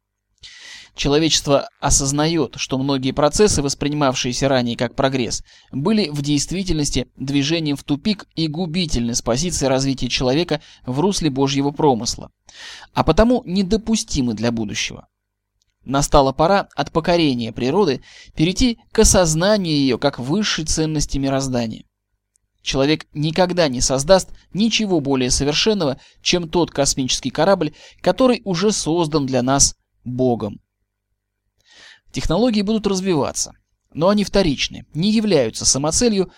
Человечество осознает, что многие процессы, воспринимавшиеся ранее как прогресс, были в действительности движением в тупик и губительны с позиции развития человека в русле Божьего промысла, а потому недопустимы для будущего. Настала пора от покорения природы перейти к осознанию ее как высшей ценности мироздания. Человек никогда не создаст ничего более совершенного, чем тот космический корабль, который уже создан для нас Богом. Технологии будут развиваться, но они вторичны, не являются самоцелью,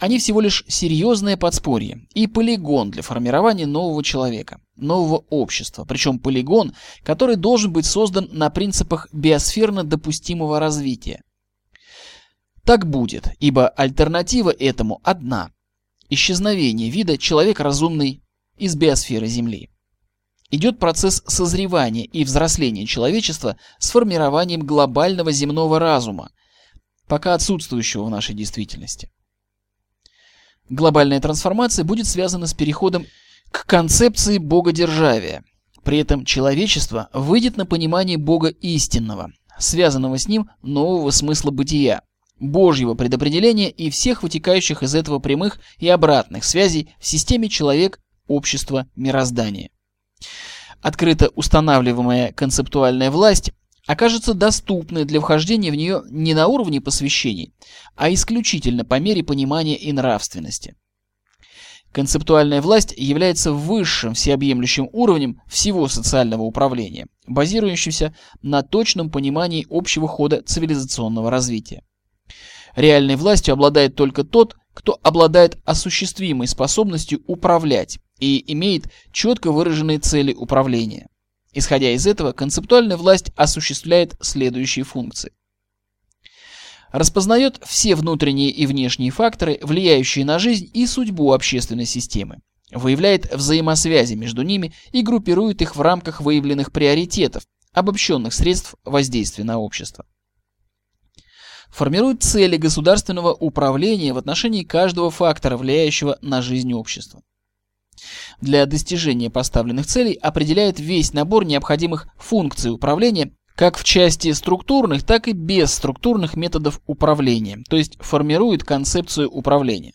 они всего лишь серьезное подспорье и полигон для формирования нового человека, нового общества, причем полигон, который должен быть создан на принципах биосферно допустимого развития. Так будет, ибо альтернатива этому одна – исчезновение вида человек разумный из биосферы Земли идет процесс созревания и взросления человечества с формированием глобального земного разума, пока отсутствующего в нашей действительности. Глобальная трансформация будет связана с переходом к концепции богодержавия. При этом человечество выйдет на понимание Бога истинного, связанного с ним нового смысла бытия, Божьего предопределения и всех вытекающих из этого прямых и обратных связей в системе человек, общество, мироздания. Открыто устанавливаемая концептуальная власть окажется доступной для вхождения в нее не на уровне посвящений, а исключительно по мере понимания и нравственности. Концептуальная власть является высшим всеобъемлющим уровнем всего социального управления, базирующимся на точном понимании общего хода цивилизационного развития. Реальной властью обладает только тот, кто обладает осуществимой способностью управлять и имеет четко выраженные цели управления. Исходя из этого, концептуальная власть осуществляет следующие функции. Распознает все внутренние и внешние факторы, влияющие на жизнь и судьбу общественной системы. Выявляет взаимосвязи между ними и группирует их в рамках выявленных приоритетов, обобщенных средств воздействия на общество формирует цели государственного управления в отношении каждого фактора, влияющего на жизнь общества. Для достижения поставленных целей определяет весь набор необходимых функций управления как в части структурных, так и бесструктурных методов управления, то есть формирует концепцию управления.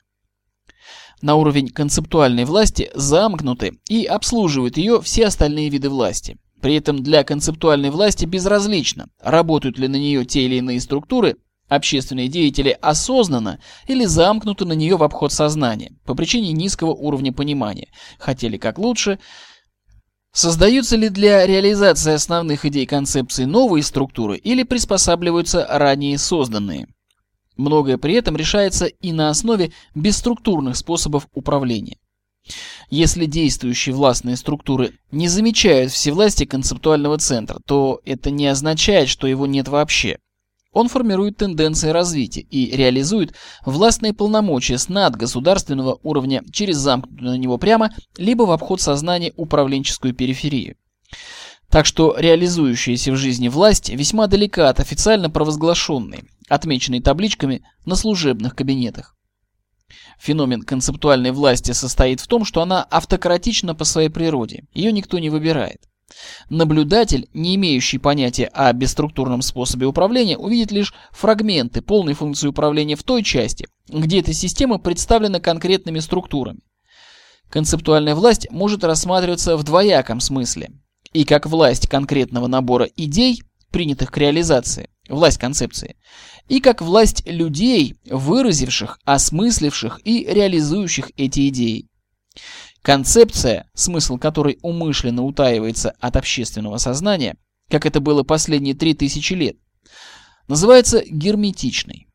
На уровень концептуальной власти замкнуты и обслуживают ее все остальные виды власти. При этом для концептуальной власти безразлично, работают ли на нее те или иные структуры Общественные деятели осознанно или замкнуты на нее в обход сознания по причине низкого уровня понимания. Хотели как лучше. Создаются ли для реализации основных идей концепции новые структуры или приспосабливаются ранее созданные? Многое при этом решается и на основе бесструктурных способов управления. Если действующие властные структуры не замечают всевластия концептуального центра, то это не означает, что его нет вообще. Он формирует тенденции развития и реализует властные полномочия с надгосударственного уровня через замкнутую на него прямо, либо в обход сознания управленческую периферию. Так что реализующаяся в жизни власть весьма далека от официально провозглашенной, отмеченной табличками на служебных кабинетах. Феномен концептуальной власти состоит в том, что она автократична по своей природе, ее никто не выбирает. Наблюдатель, не имеющий понятия о бесструктурном способе управления, увидит лишь фрагменты полной функции управления в той части, где эта система представлена конкретными структурами. Концептуальная власть может рассматриваться в двояком смысле. И как власть конкретного набора идей, принятых к реализации, власть концепции, и как власть людей, выразивших, осмысливших и реализующих эти идеи. Концепция, смысл которой умышленно утаивается от общественного сознания, как это было последние 3000 лет, называется герметичной.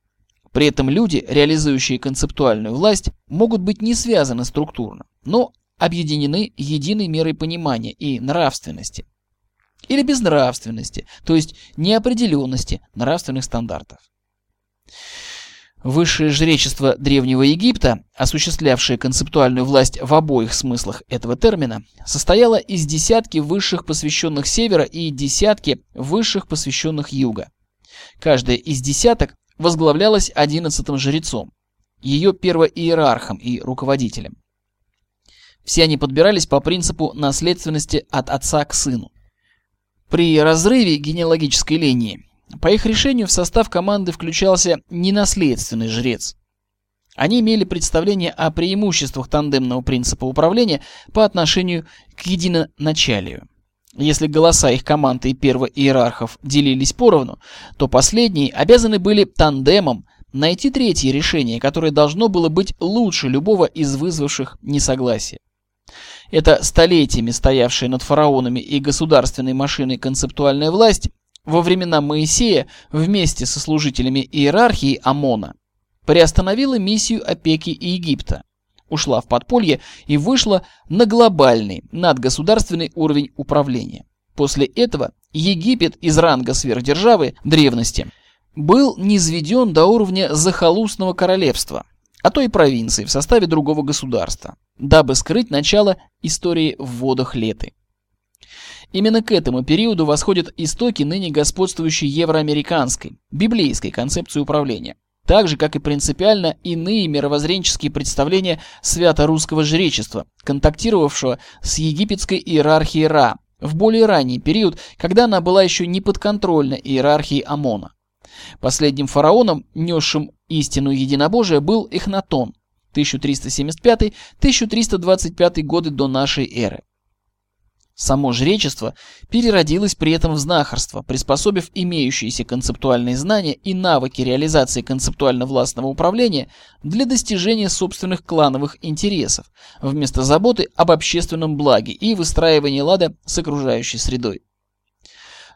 При этом люди, реализующие концептуальную власть, могут быть не связаны структурно, но объединены единой мерой понимания и нравственности. Или безнравственности, то есть неопределенности нравственных стандартов. Высшее жречество Древнего Египта, осуществлявшее концептуальную власть в обоих смыслах этого термина, состояло из десятки высших посвященных севера и десятки высших посвященных юга. Каждая из десяток возглавлялась одиннадцатым жрецом, ее первоиерархом и руководителем. Все они подбирались по принципу наследственности от отца к сыну. При разрыве генеалогической линии по их решению в состав команды включался ненаследственный жрец. Они имели представление о преимуществах тандемного принципа управления по отношению к единоначалию. Если голоса их команды и первоиерархов делились поровну, то последние обязаны были тандемом найти третье решение, которое должно было быть лучше любого из вызвавших несогласие. Это столетиями стоявшая над фараонами и государственной машиной концептуальная власть во времена Моисея вместе со служителями иерархии ОМОНа приостановила миссию опеки Египта, ушла в подполье и вышла на глобальный надгосударственный уровень управления. После этого Египет из ранга сверхдержавы древности был низведен до уровня захолустного королевства, а то и провинции в составе другого государства, дабы скрыть начало истории в водах Леты. Именно к этому периоду восходят истоки ныне господствующей евроамериканской, библейской концепции управления. Так же, как и принципиально иные мировоззренческие представления свято-русского жречества, контактировавшего с египетской иерархией Ра в более ранний период, когда она была еще не подконтрольна иерархии Амона. Последним фараоном, несшим истину единобожия, был Эхнатон 1375-1325 годы до нашей эры. Само жречество переродилось при этом в знахарство, приспособив имеющиеся концептуальные знания и навыки реализации концептуально-властного управления для достижения собственных клановых интересов, вместо заботы об общественном благе и выстраивания лада с окружающей средой.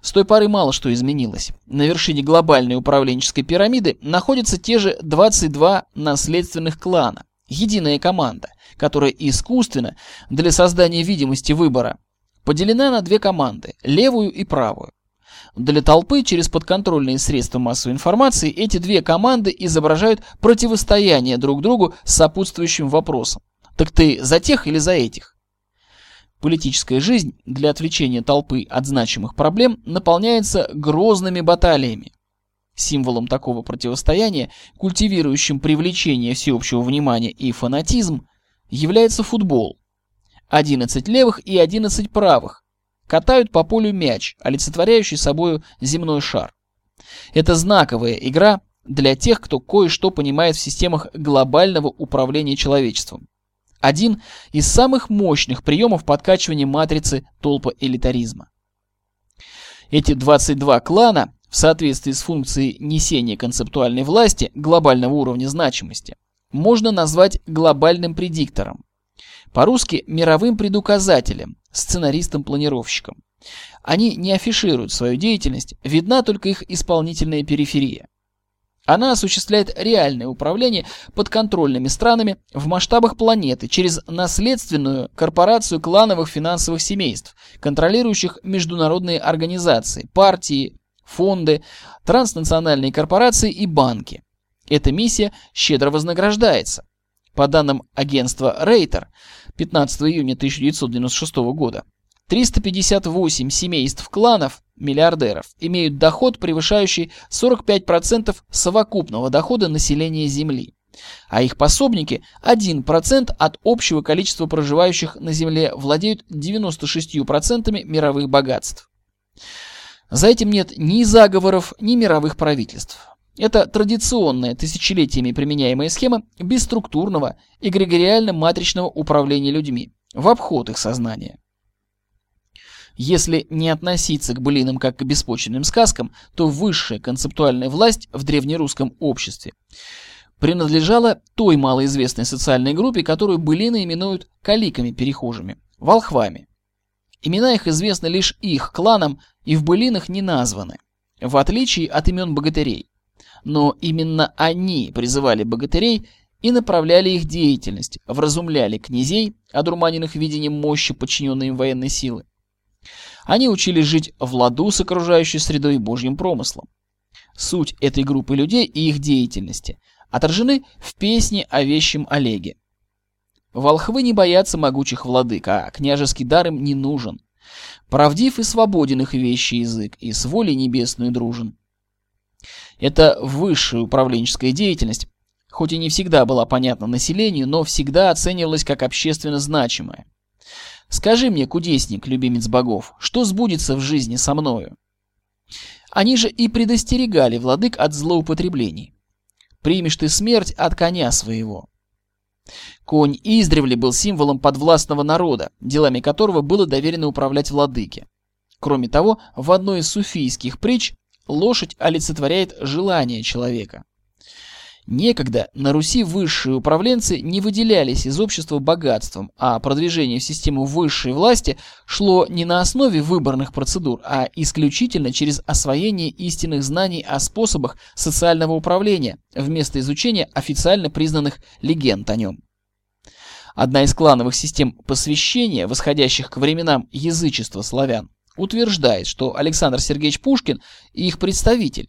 С той поры мало что изменилось. На вершине глобальной управленческой пирамиды находятся те же 22 наследственных клана, единая команда, которая искусственно для создания видимости выбора поделена на две команды – левую и правую. Для толпы через подконтрольные средства массовой информации эти две команды изображают противостояние друг другу с сопутствующим вопросом. Так ты за тех или за этих? Политическая жизнь для отвлечения толпы от значимых проблем наполняется грозными баталиями. Символом такого противостояния, культивирующим привлечение всеобщего внимания и фанатизм, является футбол, 11 левых и 11 правых катают по полю мяч, олицетворяющий собою земной шар. Это знаковая игра для тех, кто кое-что понимает в системах глобального управления человечеством. Один из самых мощных приемов подкачивания матрицы толпа элитаризма. Эти 22 клана в соответствии с функцией несения концептуальной власти глобального уровня значимости, можно назвать глобальным предиктором. По-русски мировым предуказателем, сценаристом-планировщиком. Они не афишируют свою деятельность, видна только их исполнительная периферия. Она осуществляет реальное управление подконтрольными странами в масштабах планеты через наследственную корпорацию клановых финансовых семейств, контролирующих международные организации, партии, фонды, транснациональные корпорации и банки. Эта миссия щедро вознаграждается. По данным агентства Рейтер 15 июня 1996 года, 358 семейств кланов миллиардеров имеют доход, превышающий 45% совокупного дохода населения Земли. А их пособники 1% от общего количества проживающих на Земле владеют 96% мировых богатств. За этим нет ни заговоров, ни мировых правительств. Это традиционная, тысячелетиями применяемая схема бесструктурного эгрегориально-матричного управления людьми в обход их сознания. Если не относиться к былинам как к беспочвенным сказкам, то высшая концептуальная власть в древнерусском обществе принадлежала той малоизвестной социальной группе, которую былины именуют каликами-перехожими, волхвами. Имена их известны лишь их кланам и в былинах не названы, в отличие от имен богатырей. Но именно они призывали богатырей и направляли их деятельность, вразумляли князей, одурманенных видением мощи подчиненной им военной силы. Они учились жить в ладу с окружающей средой и божьим промыслом. Суть этой группы людей и их деятельности отражены в песне о вещем Олеге. Волхвы не боятся могучих владык, а княжеский дар им не нужен. Правдив и свободен их вещий язык, и с волей небесную дружен. Это высшая управленческая деятельность, хоть и не всегда была понятна населению, но всегда оценивалась как общественно значимая. Скажи мне, кудесник, любимец богов, что сбудется в жизни со мною? Они же и предостерегали владык от злоупотреблений. Примешь ты смерть от коня своего. Конь издревле был символом подвластного народа, делами которого было доверено управлять владыке. Кроме того, в одной из суфийских притч лошадь олицетворяет желание человека. Некогда на Руси высшие управленцы не выделялись из общества богатством, а продвижение в систему высшей власти шло не на основе выборных процедур, а исключительно через освоение истинных знаний о способах социального управления, вместо изучения официально признанных легенд о нем. Одна из клановых систем посвящения, восходящих к временам язычества славян, утверждает, что Александр Сергеевич Пушкин и их представитель,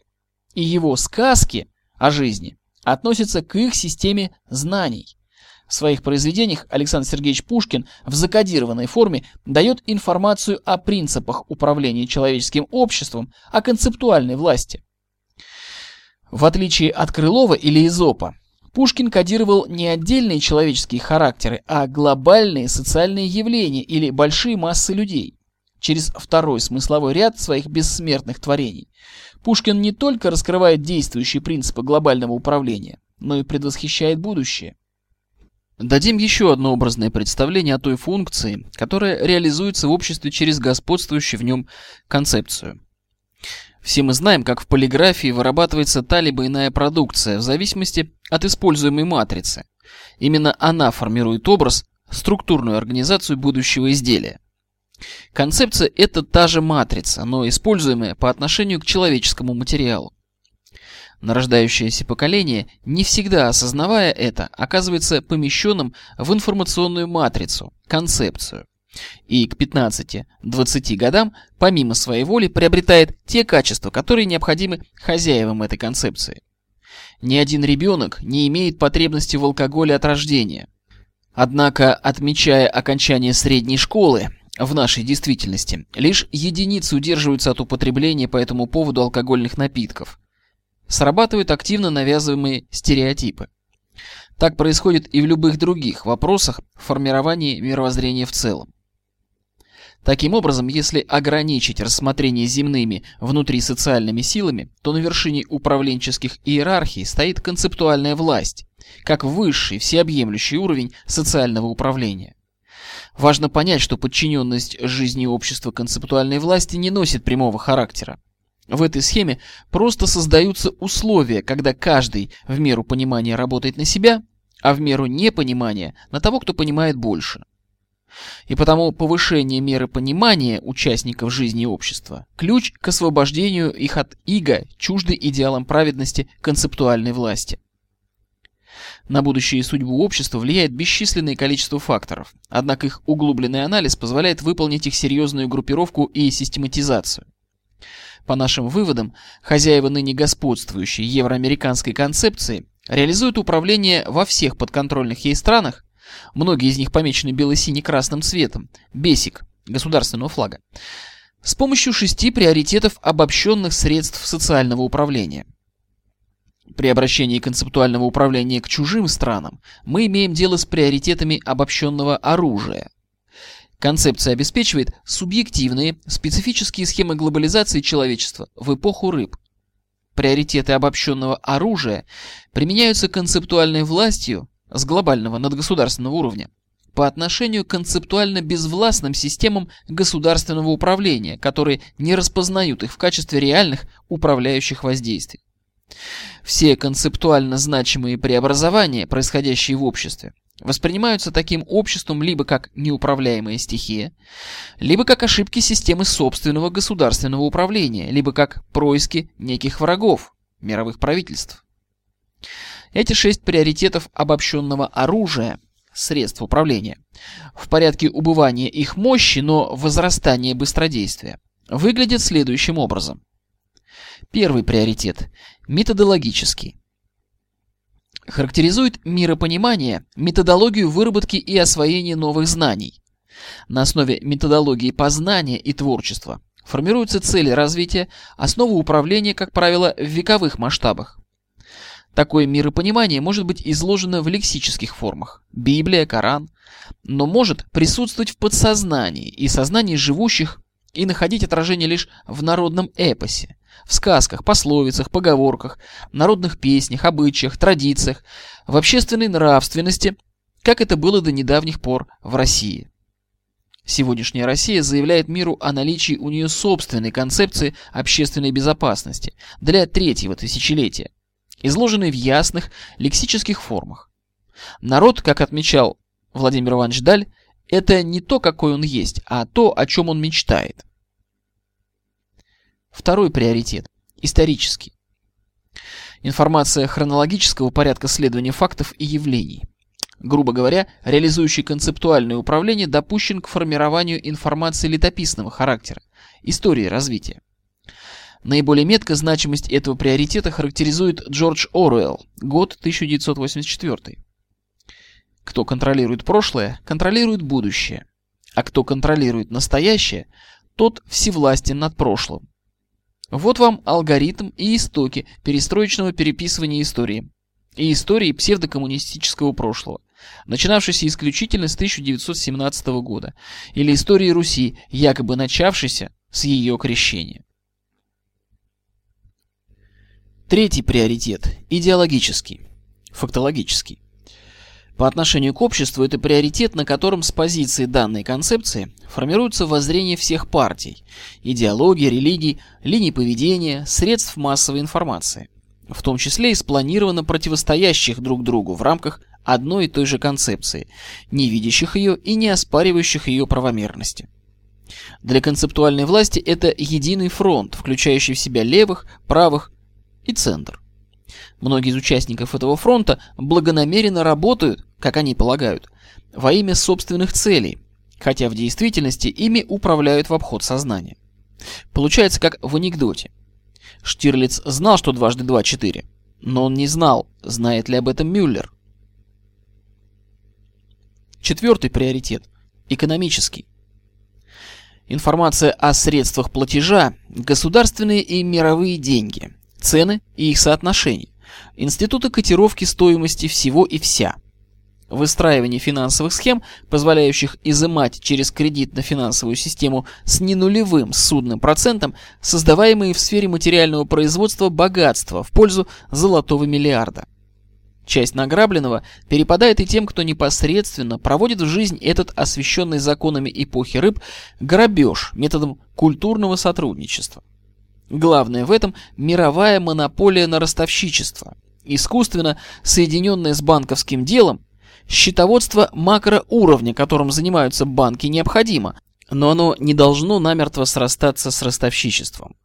и его сказки о жизни относится к их системе знаний. В своих произведениях Александр Сергеевич Пушкин в закодированной форме дает информацию о принципах управления человеческим обществом, о концептуальной власти. В отличие от Крылова или Изопа, Пушкин кодировал не отдельные человеческие характеры, а глобальные социальные явления или большие массы людей. Через второй смысловой ряд своих бессмертных творений Пушкин не только раскрывает действующие принципы глобального управления, но и предвосхищает будущее. Дадим еще одно образное представление о той функции, которая реализуется в обществе через господствующую в нем концепцию. Все мы знаем, как в полиграфии вырабатывается та либо иная продукция в зависимости от используемой матрицы. Именно она формирует образ, структурную организацию будущего изделия. Концепция – это та же матрица, но используемая по отношению к человеческому материалу. Нарождающееся поколение, не всегда осознавая это, оказывается помещенным в информационную матрицу, концепцию. И к 15-20 годам, помимо своей воли, приобретает те качества, которые необходимы хозяевам этой концепции. Ни один ребенок не имеет потребности в алкоголе от рождения. Однако, отмечая окончание средней школы, в нашей действительности. Лишь единицы удерживаются от употребления по этому поводу алкогольных напитков. Срабатывают активно навязываемые стереотипы. Так происходит и в любых других вопросах формирования мировоззрения в целом. Таким образом, если ограничить рассмотрение земными внутри социальными силами, то на вершине управленческих иерархий стоит концептуальная власть, как высший всеобъемлющий уровень социального управления. Важно понять, что подчиненность жизни общества концептуальной власти не носит прямого характера. В этой схеме просто создаются условия, когда каждый в меру понимания работает на себя, а в меру непонимания на того, кто понимает больше. И потому повышение меры понимания участников жизни общества – ключ к освобождению их от иго, чужды идеалам праведности концептуальной власти. На будущее и судьбу общества влияет бесчисленное количество факторов, однако их углубленный анализ позволяет выполнить их серьезную группировку и систематизацию. По нашим выводам, хозяева ныне господствующей евроамериканской концепции реализуют управление во всех подконтрольных ей странах, многие из них помечены бело-сине-красным цветом, бесик государственного флага, с помощью шести приоритетов обобщенных средств социального управления. При обращении концептуального управления к чужим странам мы имеем дело с приоритетами обобщенного оружия – Концепция обеспечивает субъективные, специфические схемы глобализации человечества в эпоху рыб. Приоритеты обобщенного оружия применяются концептуальной властью с глобального надгосударственного уровня по отношению к концептуально безвластным системам государственного управления, которые не распознают их в качестве реальных управляющих воздействий. Все концептуально значимые преобразования, происходящие в обществе, воспринимаются таким обществом либо как неуправляемая стихия, либо как ошибки системы собственного государственного управления, либо как происки неких врагов, мировых правительств. Эти шесть приоритетов обобщенного оружия, средств управления, в порядке убывания их мощи, но возрастания быстродействия, выглядят следующим образом. Первый приоритет – методологический характеризует миропонимание, методологию выработки и освоения новых знаний. На основе методологии познания и творчества формируются цели развития, основы управления, как правило, в вековых масштабах. Такое миропонимание может быть изложено в лексических формах – Библия, Коран, но может присутствовать в подсознании и сознании живущих и находить отражение лишь в народном эпосе, в сказках, пословицах, поговорках, народных песнях, обычаях, традициях, в общественной нравственности, как это было до недавних пор в России. Сегодняшняя Россия заявляет миру о наличии у нее собственной концепции общественной безопасности для третьего тысячелетия, изложенной в ясных лексических формах. Народ, как отмечал Владимир Иванович Даль, это не то, какой он есть, а то, о чем он мечтает. Второй приоритет – исторический. Информация хронологического порядка следования фактов и явлений. Грубо говоря, реализующий концептуальное управление допущен к формированию информации летописного характера, истории развития. Наиболее метко значимость этого приоритета характеризует Джордж Оруэлл, год 1984. Кто контролирует прошлое, контролирует будущее. А кто контролирует настоящее, тот всевластен над прошлым. Вот вам алгоритм и истоки перестроечного переписывания истории и истории псевдокоммунистического прошлого, начинавшейся исключительно с 1917 года, или истории Руси, якобы начавшейся с ее крещения. Третий приоритет – идеологический, фактологический. По отношению к обществу это приоритет, на котором с позиции данной концепции формируется воззрение всех партий, идеологий, религий, линий поведения, средств массовой информации, в том числе и спланированно противостоящих друг другу в рамках одной и той же концепции, не видящих ее и не оспаривающих ее правомерности. Для концептуальной власти это единый фронт, включающий в себя левых, правых и центр. Многие из участников этого фронта благонамеренно работают, как они полагают, во имя собственных целей, хотя в действительности ими управляют в обход сознания. Получается как в анекдоте. Штирлиц знал, что дважды два – четыре, но он не знал, знает ли об этом Мюллер. Четвертый приоритет – экономический. Информация о средствах платежа, государственные и мировые деньги, цены и их соотношение, институты котировки стоимости всего и вся – Выстраивание финансовых схем, позволяющих изымать через кредитно-финансовую систему с ненулевым судным процентом создаваемые в сфере материального производства богатства в пользу золотого миллиарда. Часть награбленного перепадает и тем, кто непосредственно проводит в жизнь этот освещенный законами эпохи рыб грабеж методом культурного сотрудничества. Главное в этом – мировая монополия на ростовщичество, искусственно соединенное с банковским делом, счетоводство макроуровня, которым занимаются банки, необходимо, но оно не должно намертво срастаться с ростовщичеством.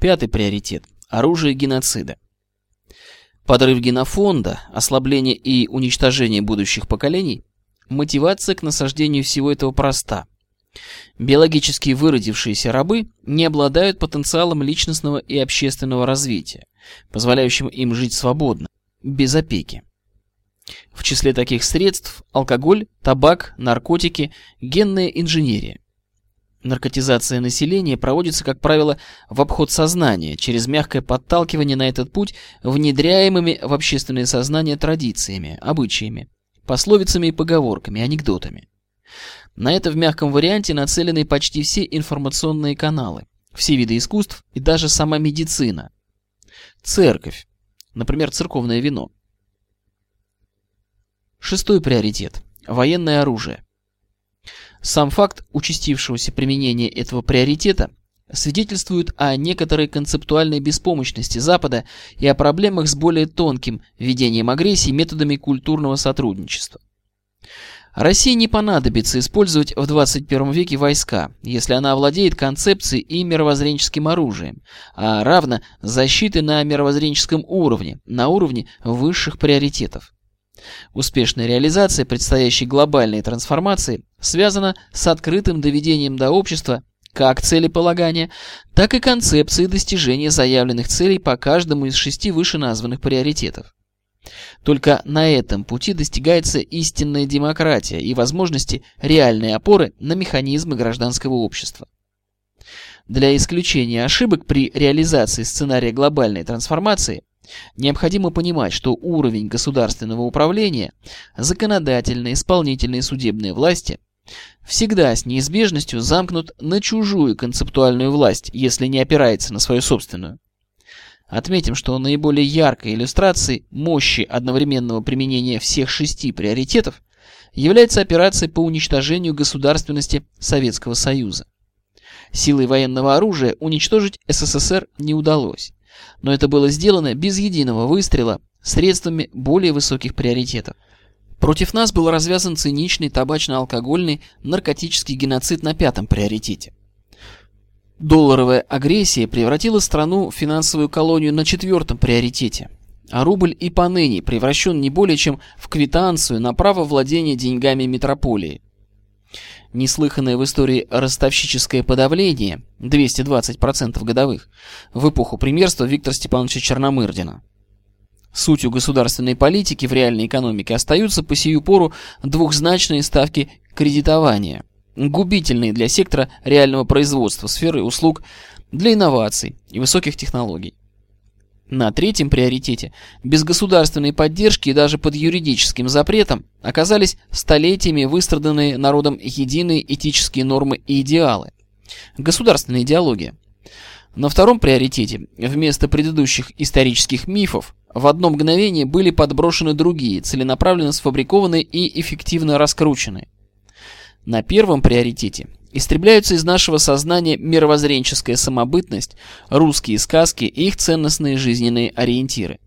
Пятый приоритет – оружие геноцида. Подрыв генофонда, ослабление и уничтожение будущих поколений – мотивация к насаждению всего этого проста. Биологически выродившиеся рабы не обладают потенциалом личностного и общественного развития, позволяющим им жить свободно, без опеки. В числе таких средств алкоголь, табак, наркотики, генная инженерия. Наркотизация населения проводится, как правило, в обход сознания, через мягкое подталкивание на этот путь внедряемыми в общественное сознание традициями, обычаями, пословицами и поговорками, анекдотами. На это в мягком варианте нацелены почти все информационные каналы, все виды искусств и даже сама медицина. Церковь, например, церковное вино. Шестой приоритет – военное оружие. Сам факт участившегося применения этого приоритета свидетельствует о некоторой концептуальной беспомощности Запада и о проблемах с более тонким ведением агрессии методами культурного сотрудничества. России не понадобится использовать в 21 веке войска, если она овладеет концепцией и мировоззренческим оружием, а равно защиты на мировоззренческом уровне, на уровне высших приоритетов. Успешная реализация предстоящей глобальной трансформации связана с открытым доведением до общества как целеполагания, так и концепции достижения заявленных целей по каждому из шести вышеназванных приоритетов. Только на этом пути достигается истинная демократия и возможности реальной опоры на механизмы гражданского общества. Для исключения ошибок при реализации сценария глобальной трансформации Необходимо понимать, что уровень государственного управления, законодательной, исполнительной и судебной власти всегда с неизбежностью замкнут на чужую концептуальную власть, если не опирается на свою собственную. Отметим, что наиболее яркой иллюстрацией мощи одновременного применения всех шести приоритетов является операция по уничтожению государственности Советского Союза. Силой военного оружия уничтожить СССР не удалось но это было сделано без единого выстрела средствами более высоких приоритетов. Против нас был развязан циничный табачно-алкогольный наркотический геноцид на пятом приоритете. Долларовая агрессия превратила страну в финансовую колонию на четвертом приоритете, а рубль и поныне превращен не более чем в квитанцию на право владения деньгами метрополии. Неслыханное в истории ростовщическое подавление, 220% годовых, в эпоху премьерства Виктора Степановича Черномырдина. Сутью государственной политики в реальной экономике остаются по сию пору двухзначные ставки кредитования, губительные для сектора реального производства, сферы услуг, для инноваций и высоких технологий. На третьем приоритете, без государственной поддержки и даже под юридическим запретом, оказались столетиями выстраданные народом единые этические нормы и идеалы. Государственная идеология. На втором приоритете, вместо предыдущих исторических мифов, в одно мгновение были подброшены другие, целенаправленно сфабрикованные и эффективно раскрученные. На первом приоритете Истребляются из нашего сознания мировоззренческая самобытность, русские сказки и их ценностные жизненные ориентиры.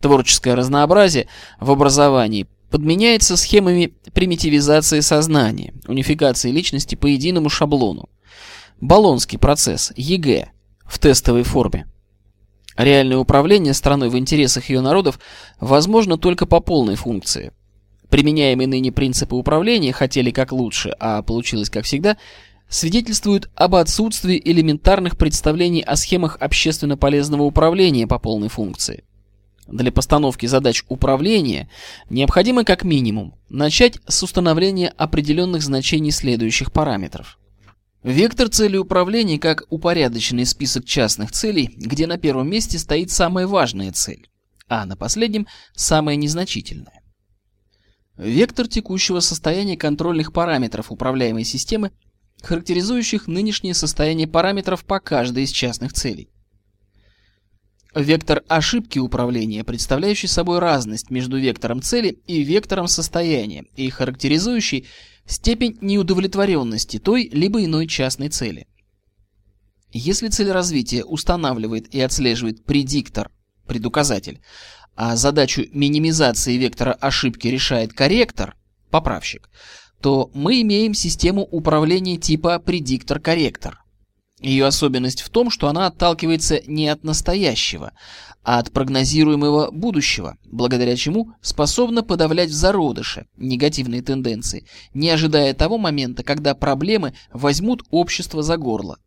Творческое разнообразие в образовании подменяется схемами примитивизации сознания, унификации личности по единому шаблону. Болонский процесс, ЕГЭ, в тестовой форме. Реальное управление страной в интересах ее народов возможно только по полной функции – Применяемые ныне принципы управления хотели как лучше, а получилось как всегда, свидетельствуют об отсутствии элементарных представлений о схемах общественно полезного управления по полной функции. Для постановки задач управления необходимо как минимум начать с установления определенных значений следующих параметров. Вектор цели управления как упорядоченный список частных целей, где на первом месте стоит самая важная цель, а на последнем самая незначительная. Вектор текущего состояния контрольных параметров управляемой системы, характеризующих нынешнее состояние параметров по каждой из частных целей. Вектор ошибки управления, представляющий собой разность между вектором цели и вектором состояния и характеризующий степень неудовлетворенности той либо иной частной цели. Если цель развития устанавливает и отслеживает предиктор, предуказатель, а задачу минимизации вектора ошибки решает корректор, поправщик, то мы имеем систему управления типа предиктор-корректор. Ее особенность в том, что она отталкивается не от настоящего, а от прогнозируемого будущего, благодаря чему способна подавлять в зародыше негативные тенденции, не ожидая того момента, когда проблемы возьмут общество за горло.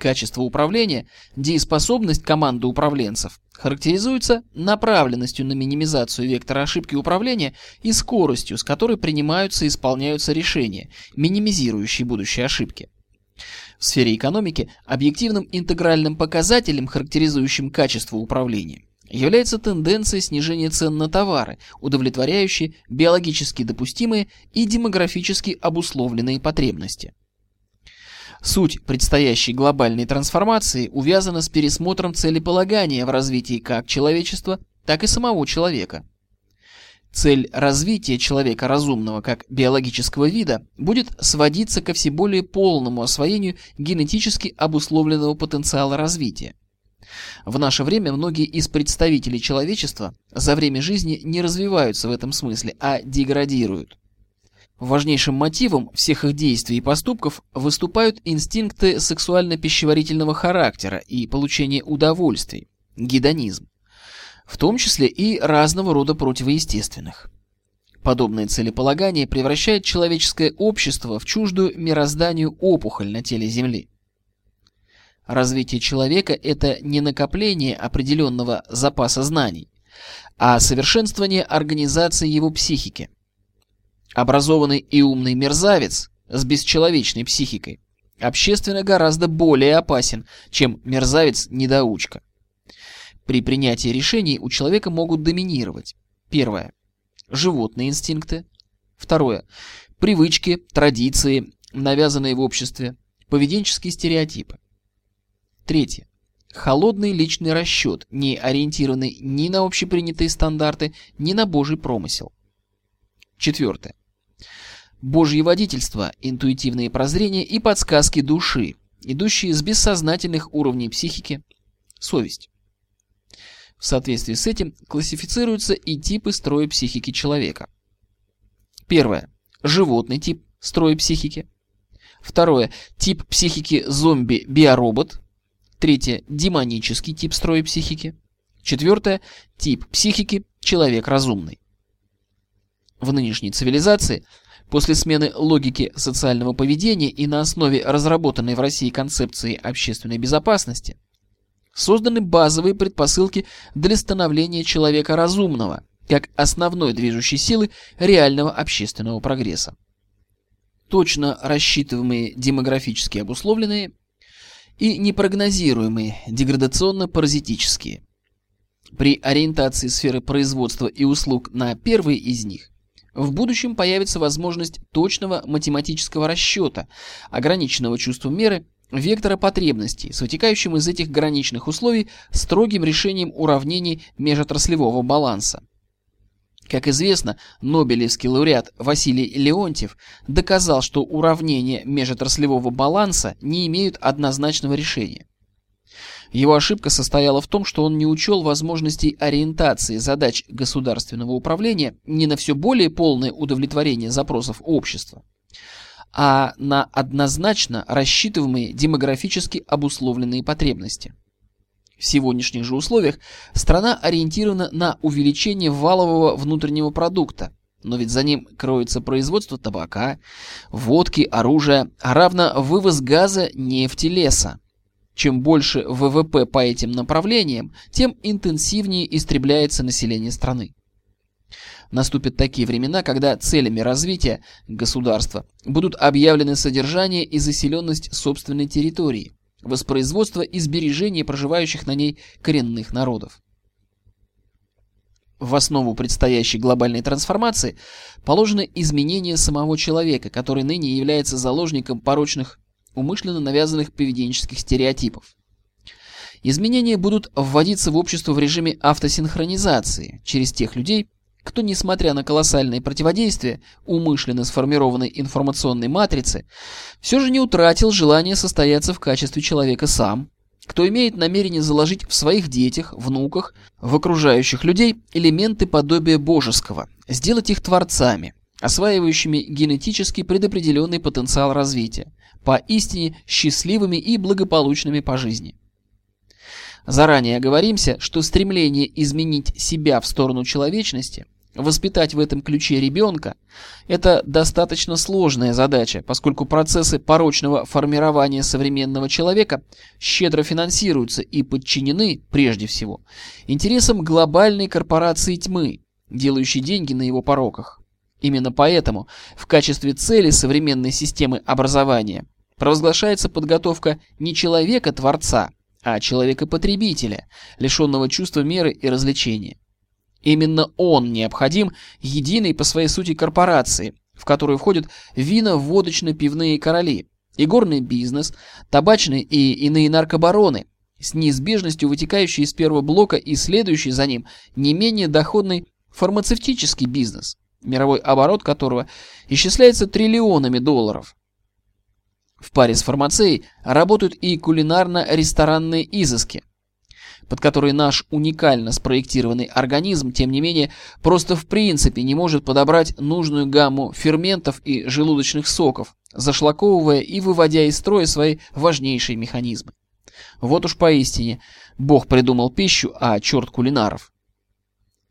Качество управления, дееспособность команды управленцев характеризуется направленностью на минимизацию вектора ошибки управления и скоростью, с которой принимаются и исполняются решения, минимизирующие будущие ошибки. В сфере экономики объективным интегральным показателем, характеризующим качество управления, является тенденция снижения цен на товары, удовлетворяющие биологически допустимые и демографически обусловленные потребности. Суть предстоящей глобальной трансформации увязана с пересмотром целеполагания в развитии как человечества, так и самого человека. Цель развития человека разумного как биологического вида будет сводиться ко все более полному освоению генетически обусловленного потенциала развития. В наше время многие из представителей человечества за время жизни не развиваются в этом смысле, а деградируют. Важнейшим мотивом всех их действий и поступков выступают инстинкты сексуально-пищеварительного характера и получения удовольствий, гедонизм, в том числе и разного рода противоестественных. Подобное целеполагание превращает человеческое общество в чуждую мирозданию опухоль на теле Земли. Развитие человека – это не накопление определенного запаса знаний, а совершенствование организации его психики – Образованный и умный мерзавец с бесчеловечной психикой общественно гораздо более опасен, чем мерзавец-недоучка. При принятии решений у человека могут доминировать. Первое. Животные инстинкты. Второе. Привычки, традиции, навязанные в обществе, поведенческие стереотипы. Третье. Холодный личный расчет, не ориентированный ни на общепринятые стандарты, ни на божий промысел. Четвертое. Божье водительство, интуитивные прозрения и подсказки души, идущие с бессознательных уровней психики, совесть. В соответствии с этим классифицируются и типы строя психики человека. Первое. Животный тип строя психики. Второе. Тип психики зомби-биоробот. Третье. Демонический тип строя психики. Четвертое. Тип психики человек разумный. В нынешней цивилизации – После смены логики социального поведения и на основе разработанной в России концепции общественной безопасности созданы базовые предпосылки для становления человека разумного как основной движущей силы реального общественного прогресса. Точно рассчитываемые демографически обусловленные и непрогнозируемые деградационно-паразитические. При ориентации сферы производства и услуг на первые из них в будущем появится возможность точного математического расчета, ограниченного чувством меры, вектора потребностей, с вытекающим из этих граничных условий строгим решением уравнений межотраслевого баланса. Как известно, Нобелевский лауреат Василий Леонтьев доказал, что уравнения межотраслевого баланса не имеют однозначного решения. Его ошибка состояла в том, что он не учел возможностей ориентации задач государственного управления не на все более полное удовлетворение запросов общества, а на однозначно рассчитываемые демографически обусловленные потребности. В сегодняшних же условиях страна ориентирована на увеличение валового внутреннего продукта, но ведь за ним кроется производство табака, водки, оружия, а равно вывоз газа, нефти, леса. Чем больше ВВП по этим направлениям, тем интенсивнее истребляется население страны. Наступят такие времена, когда целями развития государства будут объявлены содержание и заселенность собственной территории, воспроизводство и сбережение проживающих на ней коренных народов. В основу предстоящей глобальной трансформации положено изменение самого человека, который ныне является заложником порочных умышленно навязанных поведенческих стереотипов. Изменения будут вводиться в общество в режиме автосинхронизации через тех людей, кто, несмотря на колоссальные противодействия умышленно сформированной информационной матрицы, все же не утратил желание состояться в качестве человека сам, кто имеет намерение заложить в своих детях, внуках, в окружающих людей элементы подобия божеского, сделать их творцами, осваивающими генетически предопределенный потенциал развития, поистине счастливыми и благополучными по жизни. Заранее оговоримся, что стремление изменить себя в сторону человечности, воспитать в этом ключе ребенка – это достаточно сложная задача, поскольку процессы порочного формирования современного человека щедро финансируются и подчинены, прежде всего, интересам глобальной корпорации тьмы, делающей деньги на его пороках. Именно поэтому в качестве цели современной системы образования провозглашается подготовка не человека-творца, а человека-потребителя, лишенного чувства меры и развлечения. Именно он необходим единой по своей сути корпорации, в которую входят вино-водочно-пивные короли, игорный бизнес, табачные и иные наркобароны, с неизбежностью вытекающий из первого блока и следующий за ним не менее доходный фармацевтический бизнес, мировой оборот которого исчисляется триллионами долларов. В паре с фармацией работают и кулинарно-ресторанные изыски, под которые наш уникально спроектированный организм, тем не менее, просто в принципе не может подобрать нужную гамму ферментов и желудочных соков, зашлаковывая и выводя из строя свои важнейшие механизмы. Вот уж поистине, Бог придумал пищу, а черт кулинаров.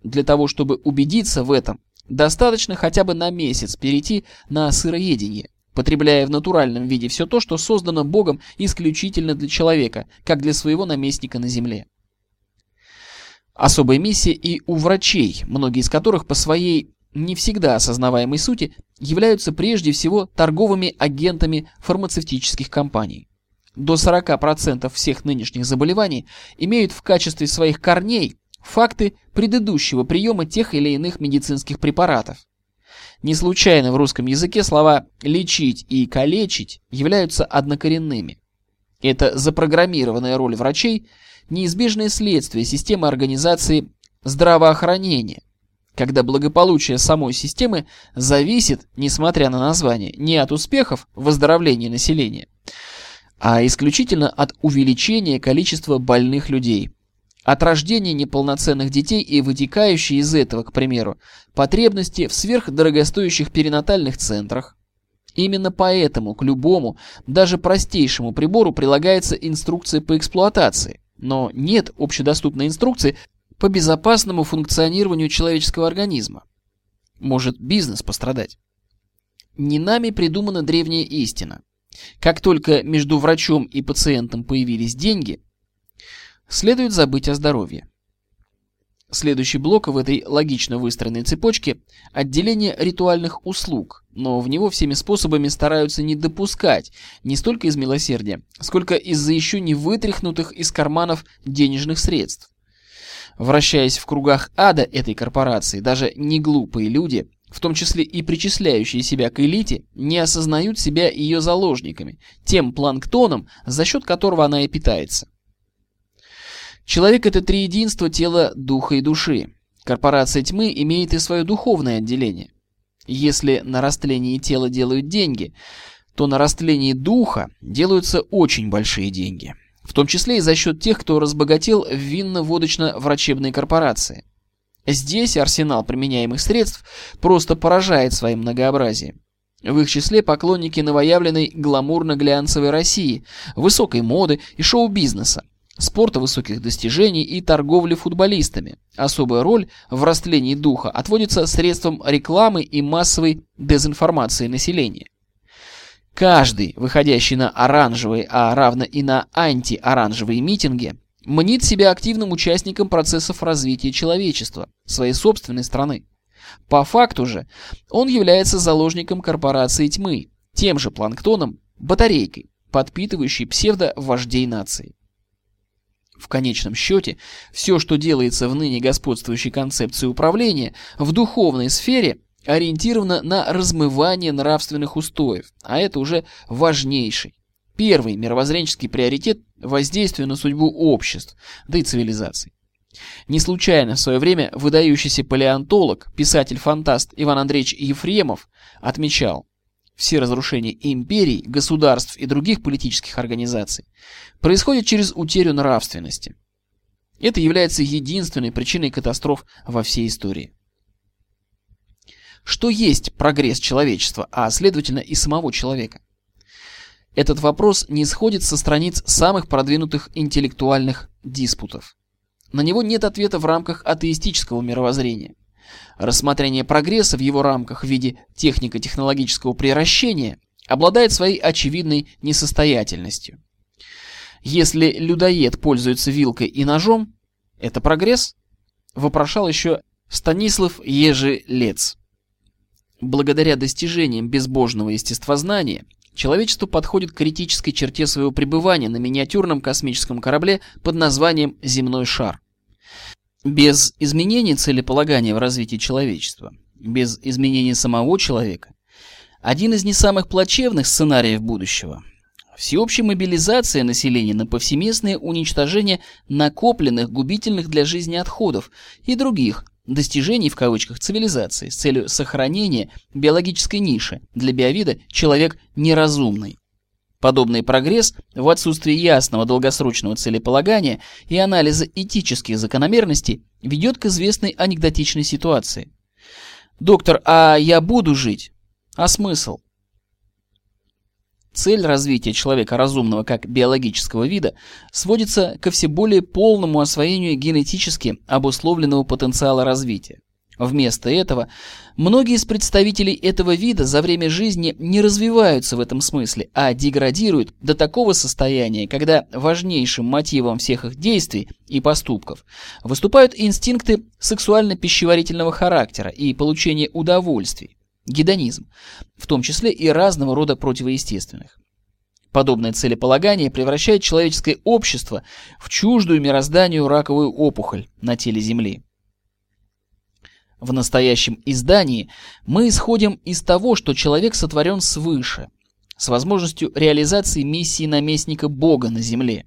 Для того, чтобы убедиться в этом, достаточно хотя бы на месяц перейти на сыроедение – потребляя в натуральном виде все то, что создано Богом исключительно для человека, как для своего наместника на земле. Особая миссия и у врачей, многие из которых по своей не всегда осознаваемой сути являются прежде всего торговыми агентами фармацевтических компаний. До 40% всех нынешних заболеваний имеют в качестве своих корней факты предыдущего приема тех или иных медицинских препаратов. Не случайно в русском языке слова «лечить» и «калечить» являются однокоренными. Это запрограммированная роль врачей – неизбежное следствие системы организации здравоохранения, когда благополучие самой системы зависит, несмотря на название, не от успехов в выздоровлении населения, а исключительно от увеличения количества больных людей – от рождения неполноценных детей и вытекающие из этого, к примеру, потребности в сверхдорогостоящих перинатальных центрах. Именно поэтому к любому, даже простейшему прибору прилагается инструкция по эксплуатации, но нет общедоступной инструкции по безопасному функционированию человеческого организма. Может бизнес пострадать. Не нами придумана древняя истина. Как только между врачом и пациентом появились деньги – Следует забыть о здоровье. Следующий блок в этой логично выстроенной цепочке – отделение ритуальных услуг, но в него всеми способами стараются не допускать не столько из милосердия, сколько из-за еще не вытряхнутых из карманов денежных средств. Вращаясь в кругах ада этой корпорации, даже не глупые люди, в том числе и причисляющие себя к элите, не осознают себя ее заложниками, тем планктоном, за счет которого она и питается. Человек – это триединство тела, духа и души. Корпорация тьмы имеет и свое духовное отделение. Если на растлении тела делают деньги, то на растлении духа делаются очень большие деньги. В том числе и за счет тех, кто разбогател в винно-водочно-врачебной корпорации. Здесь арсенал применяемых средств просто поражает своим многообразием. В их числе поклонники новоявленной гламурно-глянцевой России, высокой моды и шоу-бизнеса, спорта высоких достижений и торговли футболистами. Особая роль в растлении духа отводится средством рекламы и массовой дезинформации населения. Каждый, выходящий на оранжевые, а равно и на антиоранжевые митинги, мнит себя активным участником процессов развития человечества, своей собственной страны. По факту же, он является заложником корпорации тьмы, тем же планктоном, батарейкой, подпитывающей псевдо-вождей нации. В конечном счете, все, что делается в ныне господствующей концепции управления, в духовной сфере ориентировано на размывание нравственных устоев, а это уже важнейший. Первый мировоззренческий приоритет – воздействие на судьбу обществ, да и цивилизаций. Не случайно в свое время выдающийся палеонтолог, писатель-фантаст Иван Андреевич Ефремов отмечал, все разрушения империй, государств и других политических организаций происходят через утерю нравственности. Это является единственной причиной катастроф во всей истории. Что есть прогресс человечества, а следовательно и самого человека? Этот вопрос не сходит со страниц самых продвинутых интеллектуальных диспутов. На него нет ответа в рамках атеистического мировоззрения. Рассмотрение прогресса в его рамках в виде технико-технологического превращения обладает своей очевидной несостоятельностью. Если людоед пользуется вилкой и ножом, это прогресс? Вопрошал еще Станислав Ежелец. Благодаря достижениям безбожного естествознания, человечество подходит к критической черте своего пребывания на миниатюрном космическом корабле под названием «Земной шар». Без изменений целеполагания в развитии человечества, без изменений самого человека, один из не самых плачевных сценариев будущего – всеобщая мобилизация населения на повсеместное уничтожение накопленных губительных для жизни отходов и других достижений в кавычках цивилизации с целью сохранения биологической ниши для биовида человек неразумный. Подобный прогресс в отсутствии ясного долгосрочного целеполагания и анализа этических закономерностей ведет к известной анекдотичной ситуации. Доктор, а я буду жить? А смысл? Цель развития человека разумного как биологического вида сводится ко все более полному освоению генетически обусловленного потенциала развития. Вместо этого многие из представителей этого вида за время жизни не развиваются в этом смысле, а деградируют до такого состояния, когда важнейшим мотивом всех их действий и поступков выступают инстинкты сексуально-пищеварительного характера и получения удовольствий, гедонизм, в том числе и разного рода противоестественных. Подобное целеполагание превращает человеческое общество в чуждую мирозданию раковую опухоль на теле Земли. В настоящем издании мы исходим из того, что человек сотворен свыше, с возможностью реализации миссии наместника Бога на земле.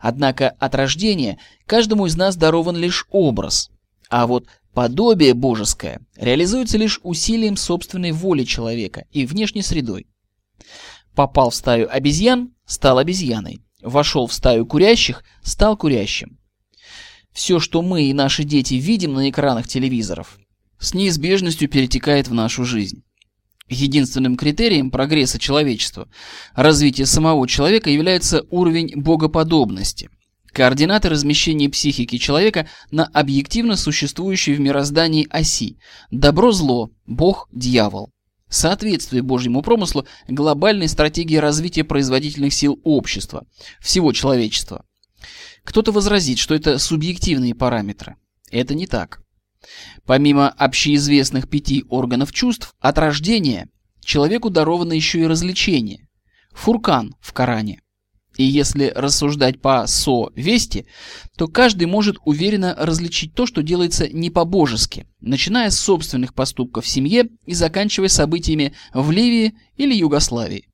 Однако от рождения каждому из нас дарован лишь образ, а вот подобие божеское реализуется лишь усилием собственной воли человека и внешней средой. Попал в стаю обезьян – стал обезьяной. Вошел в стаю курящих – стал курящим. Все, что мы и наши дети видим на экранах телевизоров, с неизбежностью перетекает в нашу жизнь. Единственным критерием прогресса человечества, развития самого человека является уровень богоподобности, координаты размещения психики человека на объективно существующей в мироздании оси добро-зло, бог-дьявол. Соответствие Божьему промыслу глобальной стратегии развития производительных сил общества, всего человечества. Кто-то возразит, что это субъективные параметры. Это не так. Помимо общеизвестных пяти органов чувств, от рождения человеку даровано еще и развлечение. Фуркан в Коране. И если рассуждать по со-вести, то каждый может уверенно различить то, что делается не по-божески, начиная с собственных поступков в семье и заканчивая событиями в Ливии или Югославии.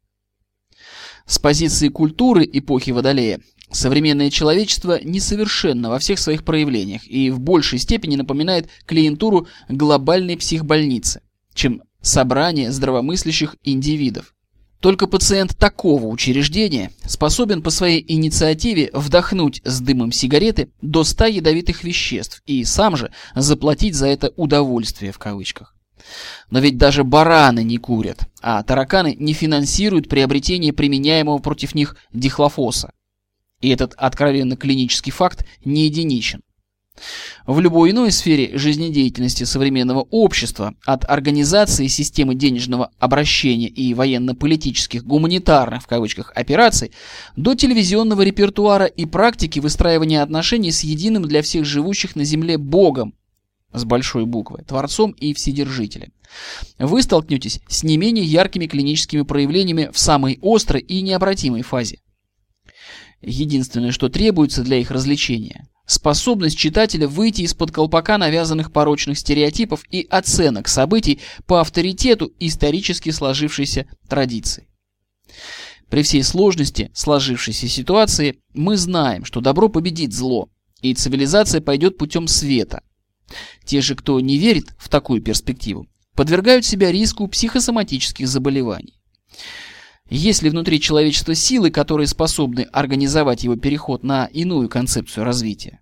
С позиции культуры эпохи Водолея Современное человечество несовершенно во всех своих проявлениях и в большей степени напоминает клиентуру глобальной психбольницы, чем собрание здравомыслящих индивидов. Только пациент такого учреждения способен по своей инициативе вдохнуть с дымом сигареты до 100 ядовитых веществ и сам же заплатить за это удовольствие в кавычках. Но ведь даже бараны не курят, а тараканы не финансируют приобретение применяемого против них дихлофоса. И этот откровенно клинический факт не единичен. В любой иной сфере жизнедеятельности современного общества, от организации системы денежного обращения и военно-политических гуманитарных в кавычках операций до телевизионного репертуара и практики выстраивания отношений с единым для всех живущих на Земле Богом, с большой буквы, Творцом и Вседержителем. Вы столкнетесь с не менее яркими клиническими проявлениями в самой острой и необратимой фазе. Единственное, что требуется для их развлечения – способность читателя выйти из-под колпака навязанных порочных стереотипов и оценок событий по авторитету исторически сложившейся традиции. При всей сложности сложившейся ситуации мы знаем, что добро победит зло, и цивилизация пойдет путем света. Те же, кто не верит в такую перспективу, подвергают себя риску психосоматических заболеваний. Есть ли внутри человечества силы, которые способны организовать его переход на иную концепцию развития?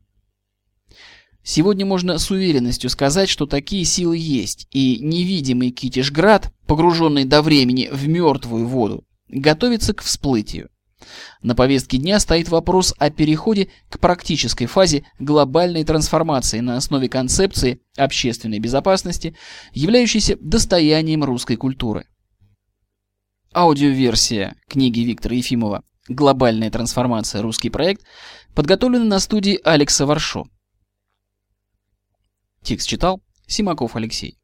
Сегодня можно с уверенностью сказать, что такие силы есть, и невидимый Китишград, погруженный до времени в мертвую воду, готовится к всплытию. На повестке дня стоит вопрос о переходе к практической фазе глобальной трансформации на основе концепции общественной безопасности, являющейся достоянием русской культуры. Аудиоверсия книги Виктора Ефимова «Глобальная трансформация. Русский проект» подготовлена на студии Алекса Варшо. Текст читал Симаков Алексей.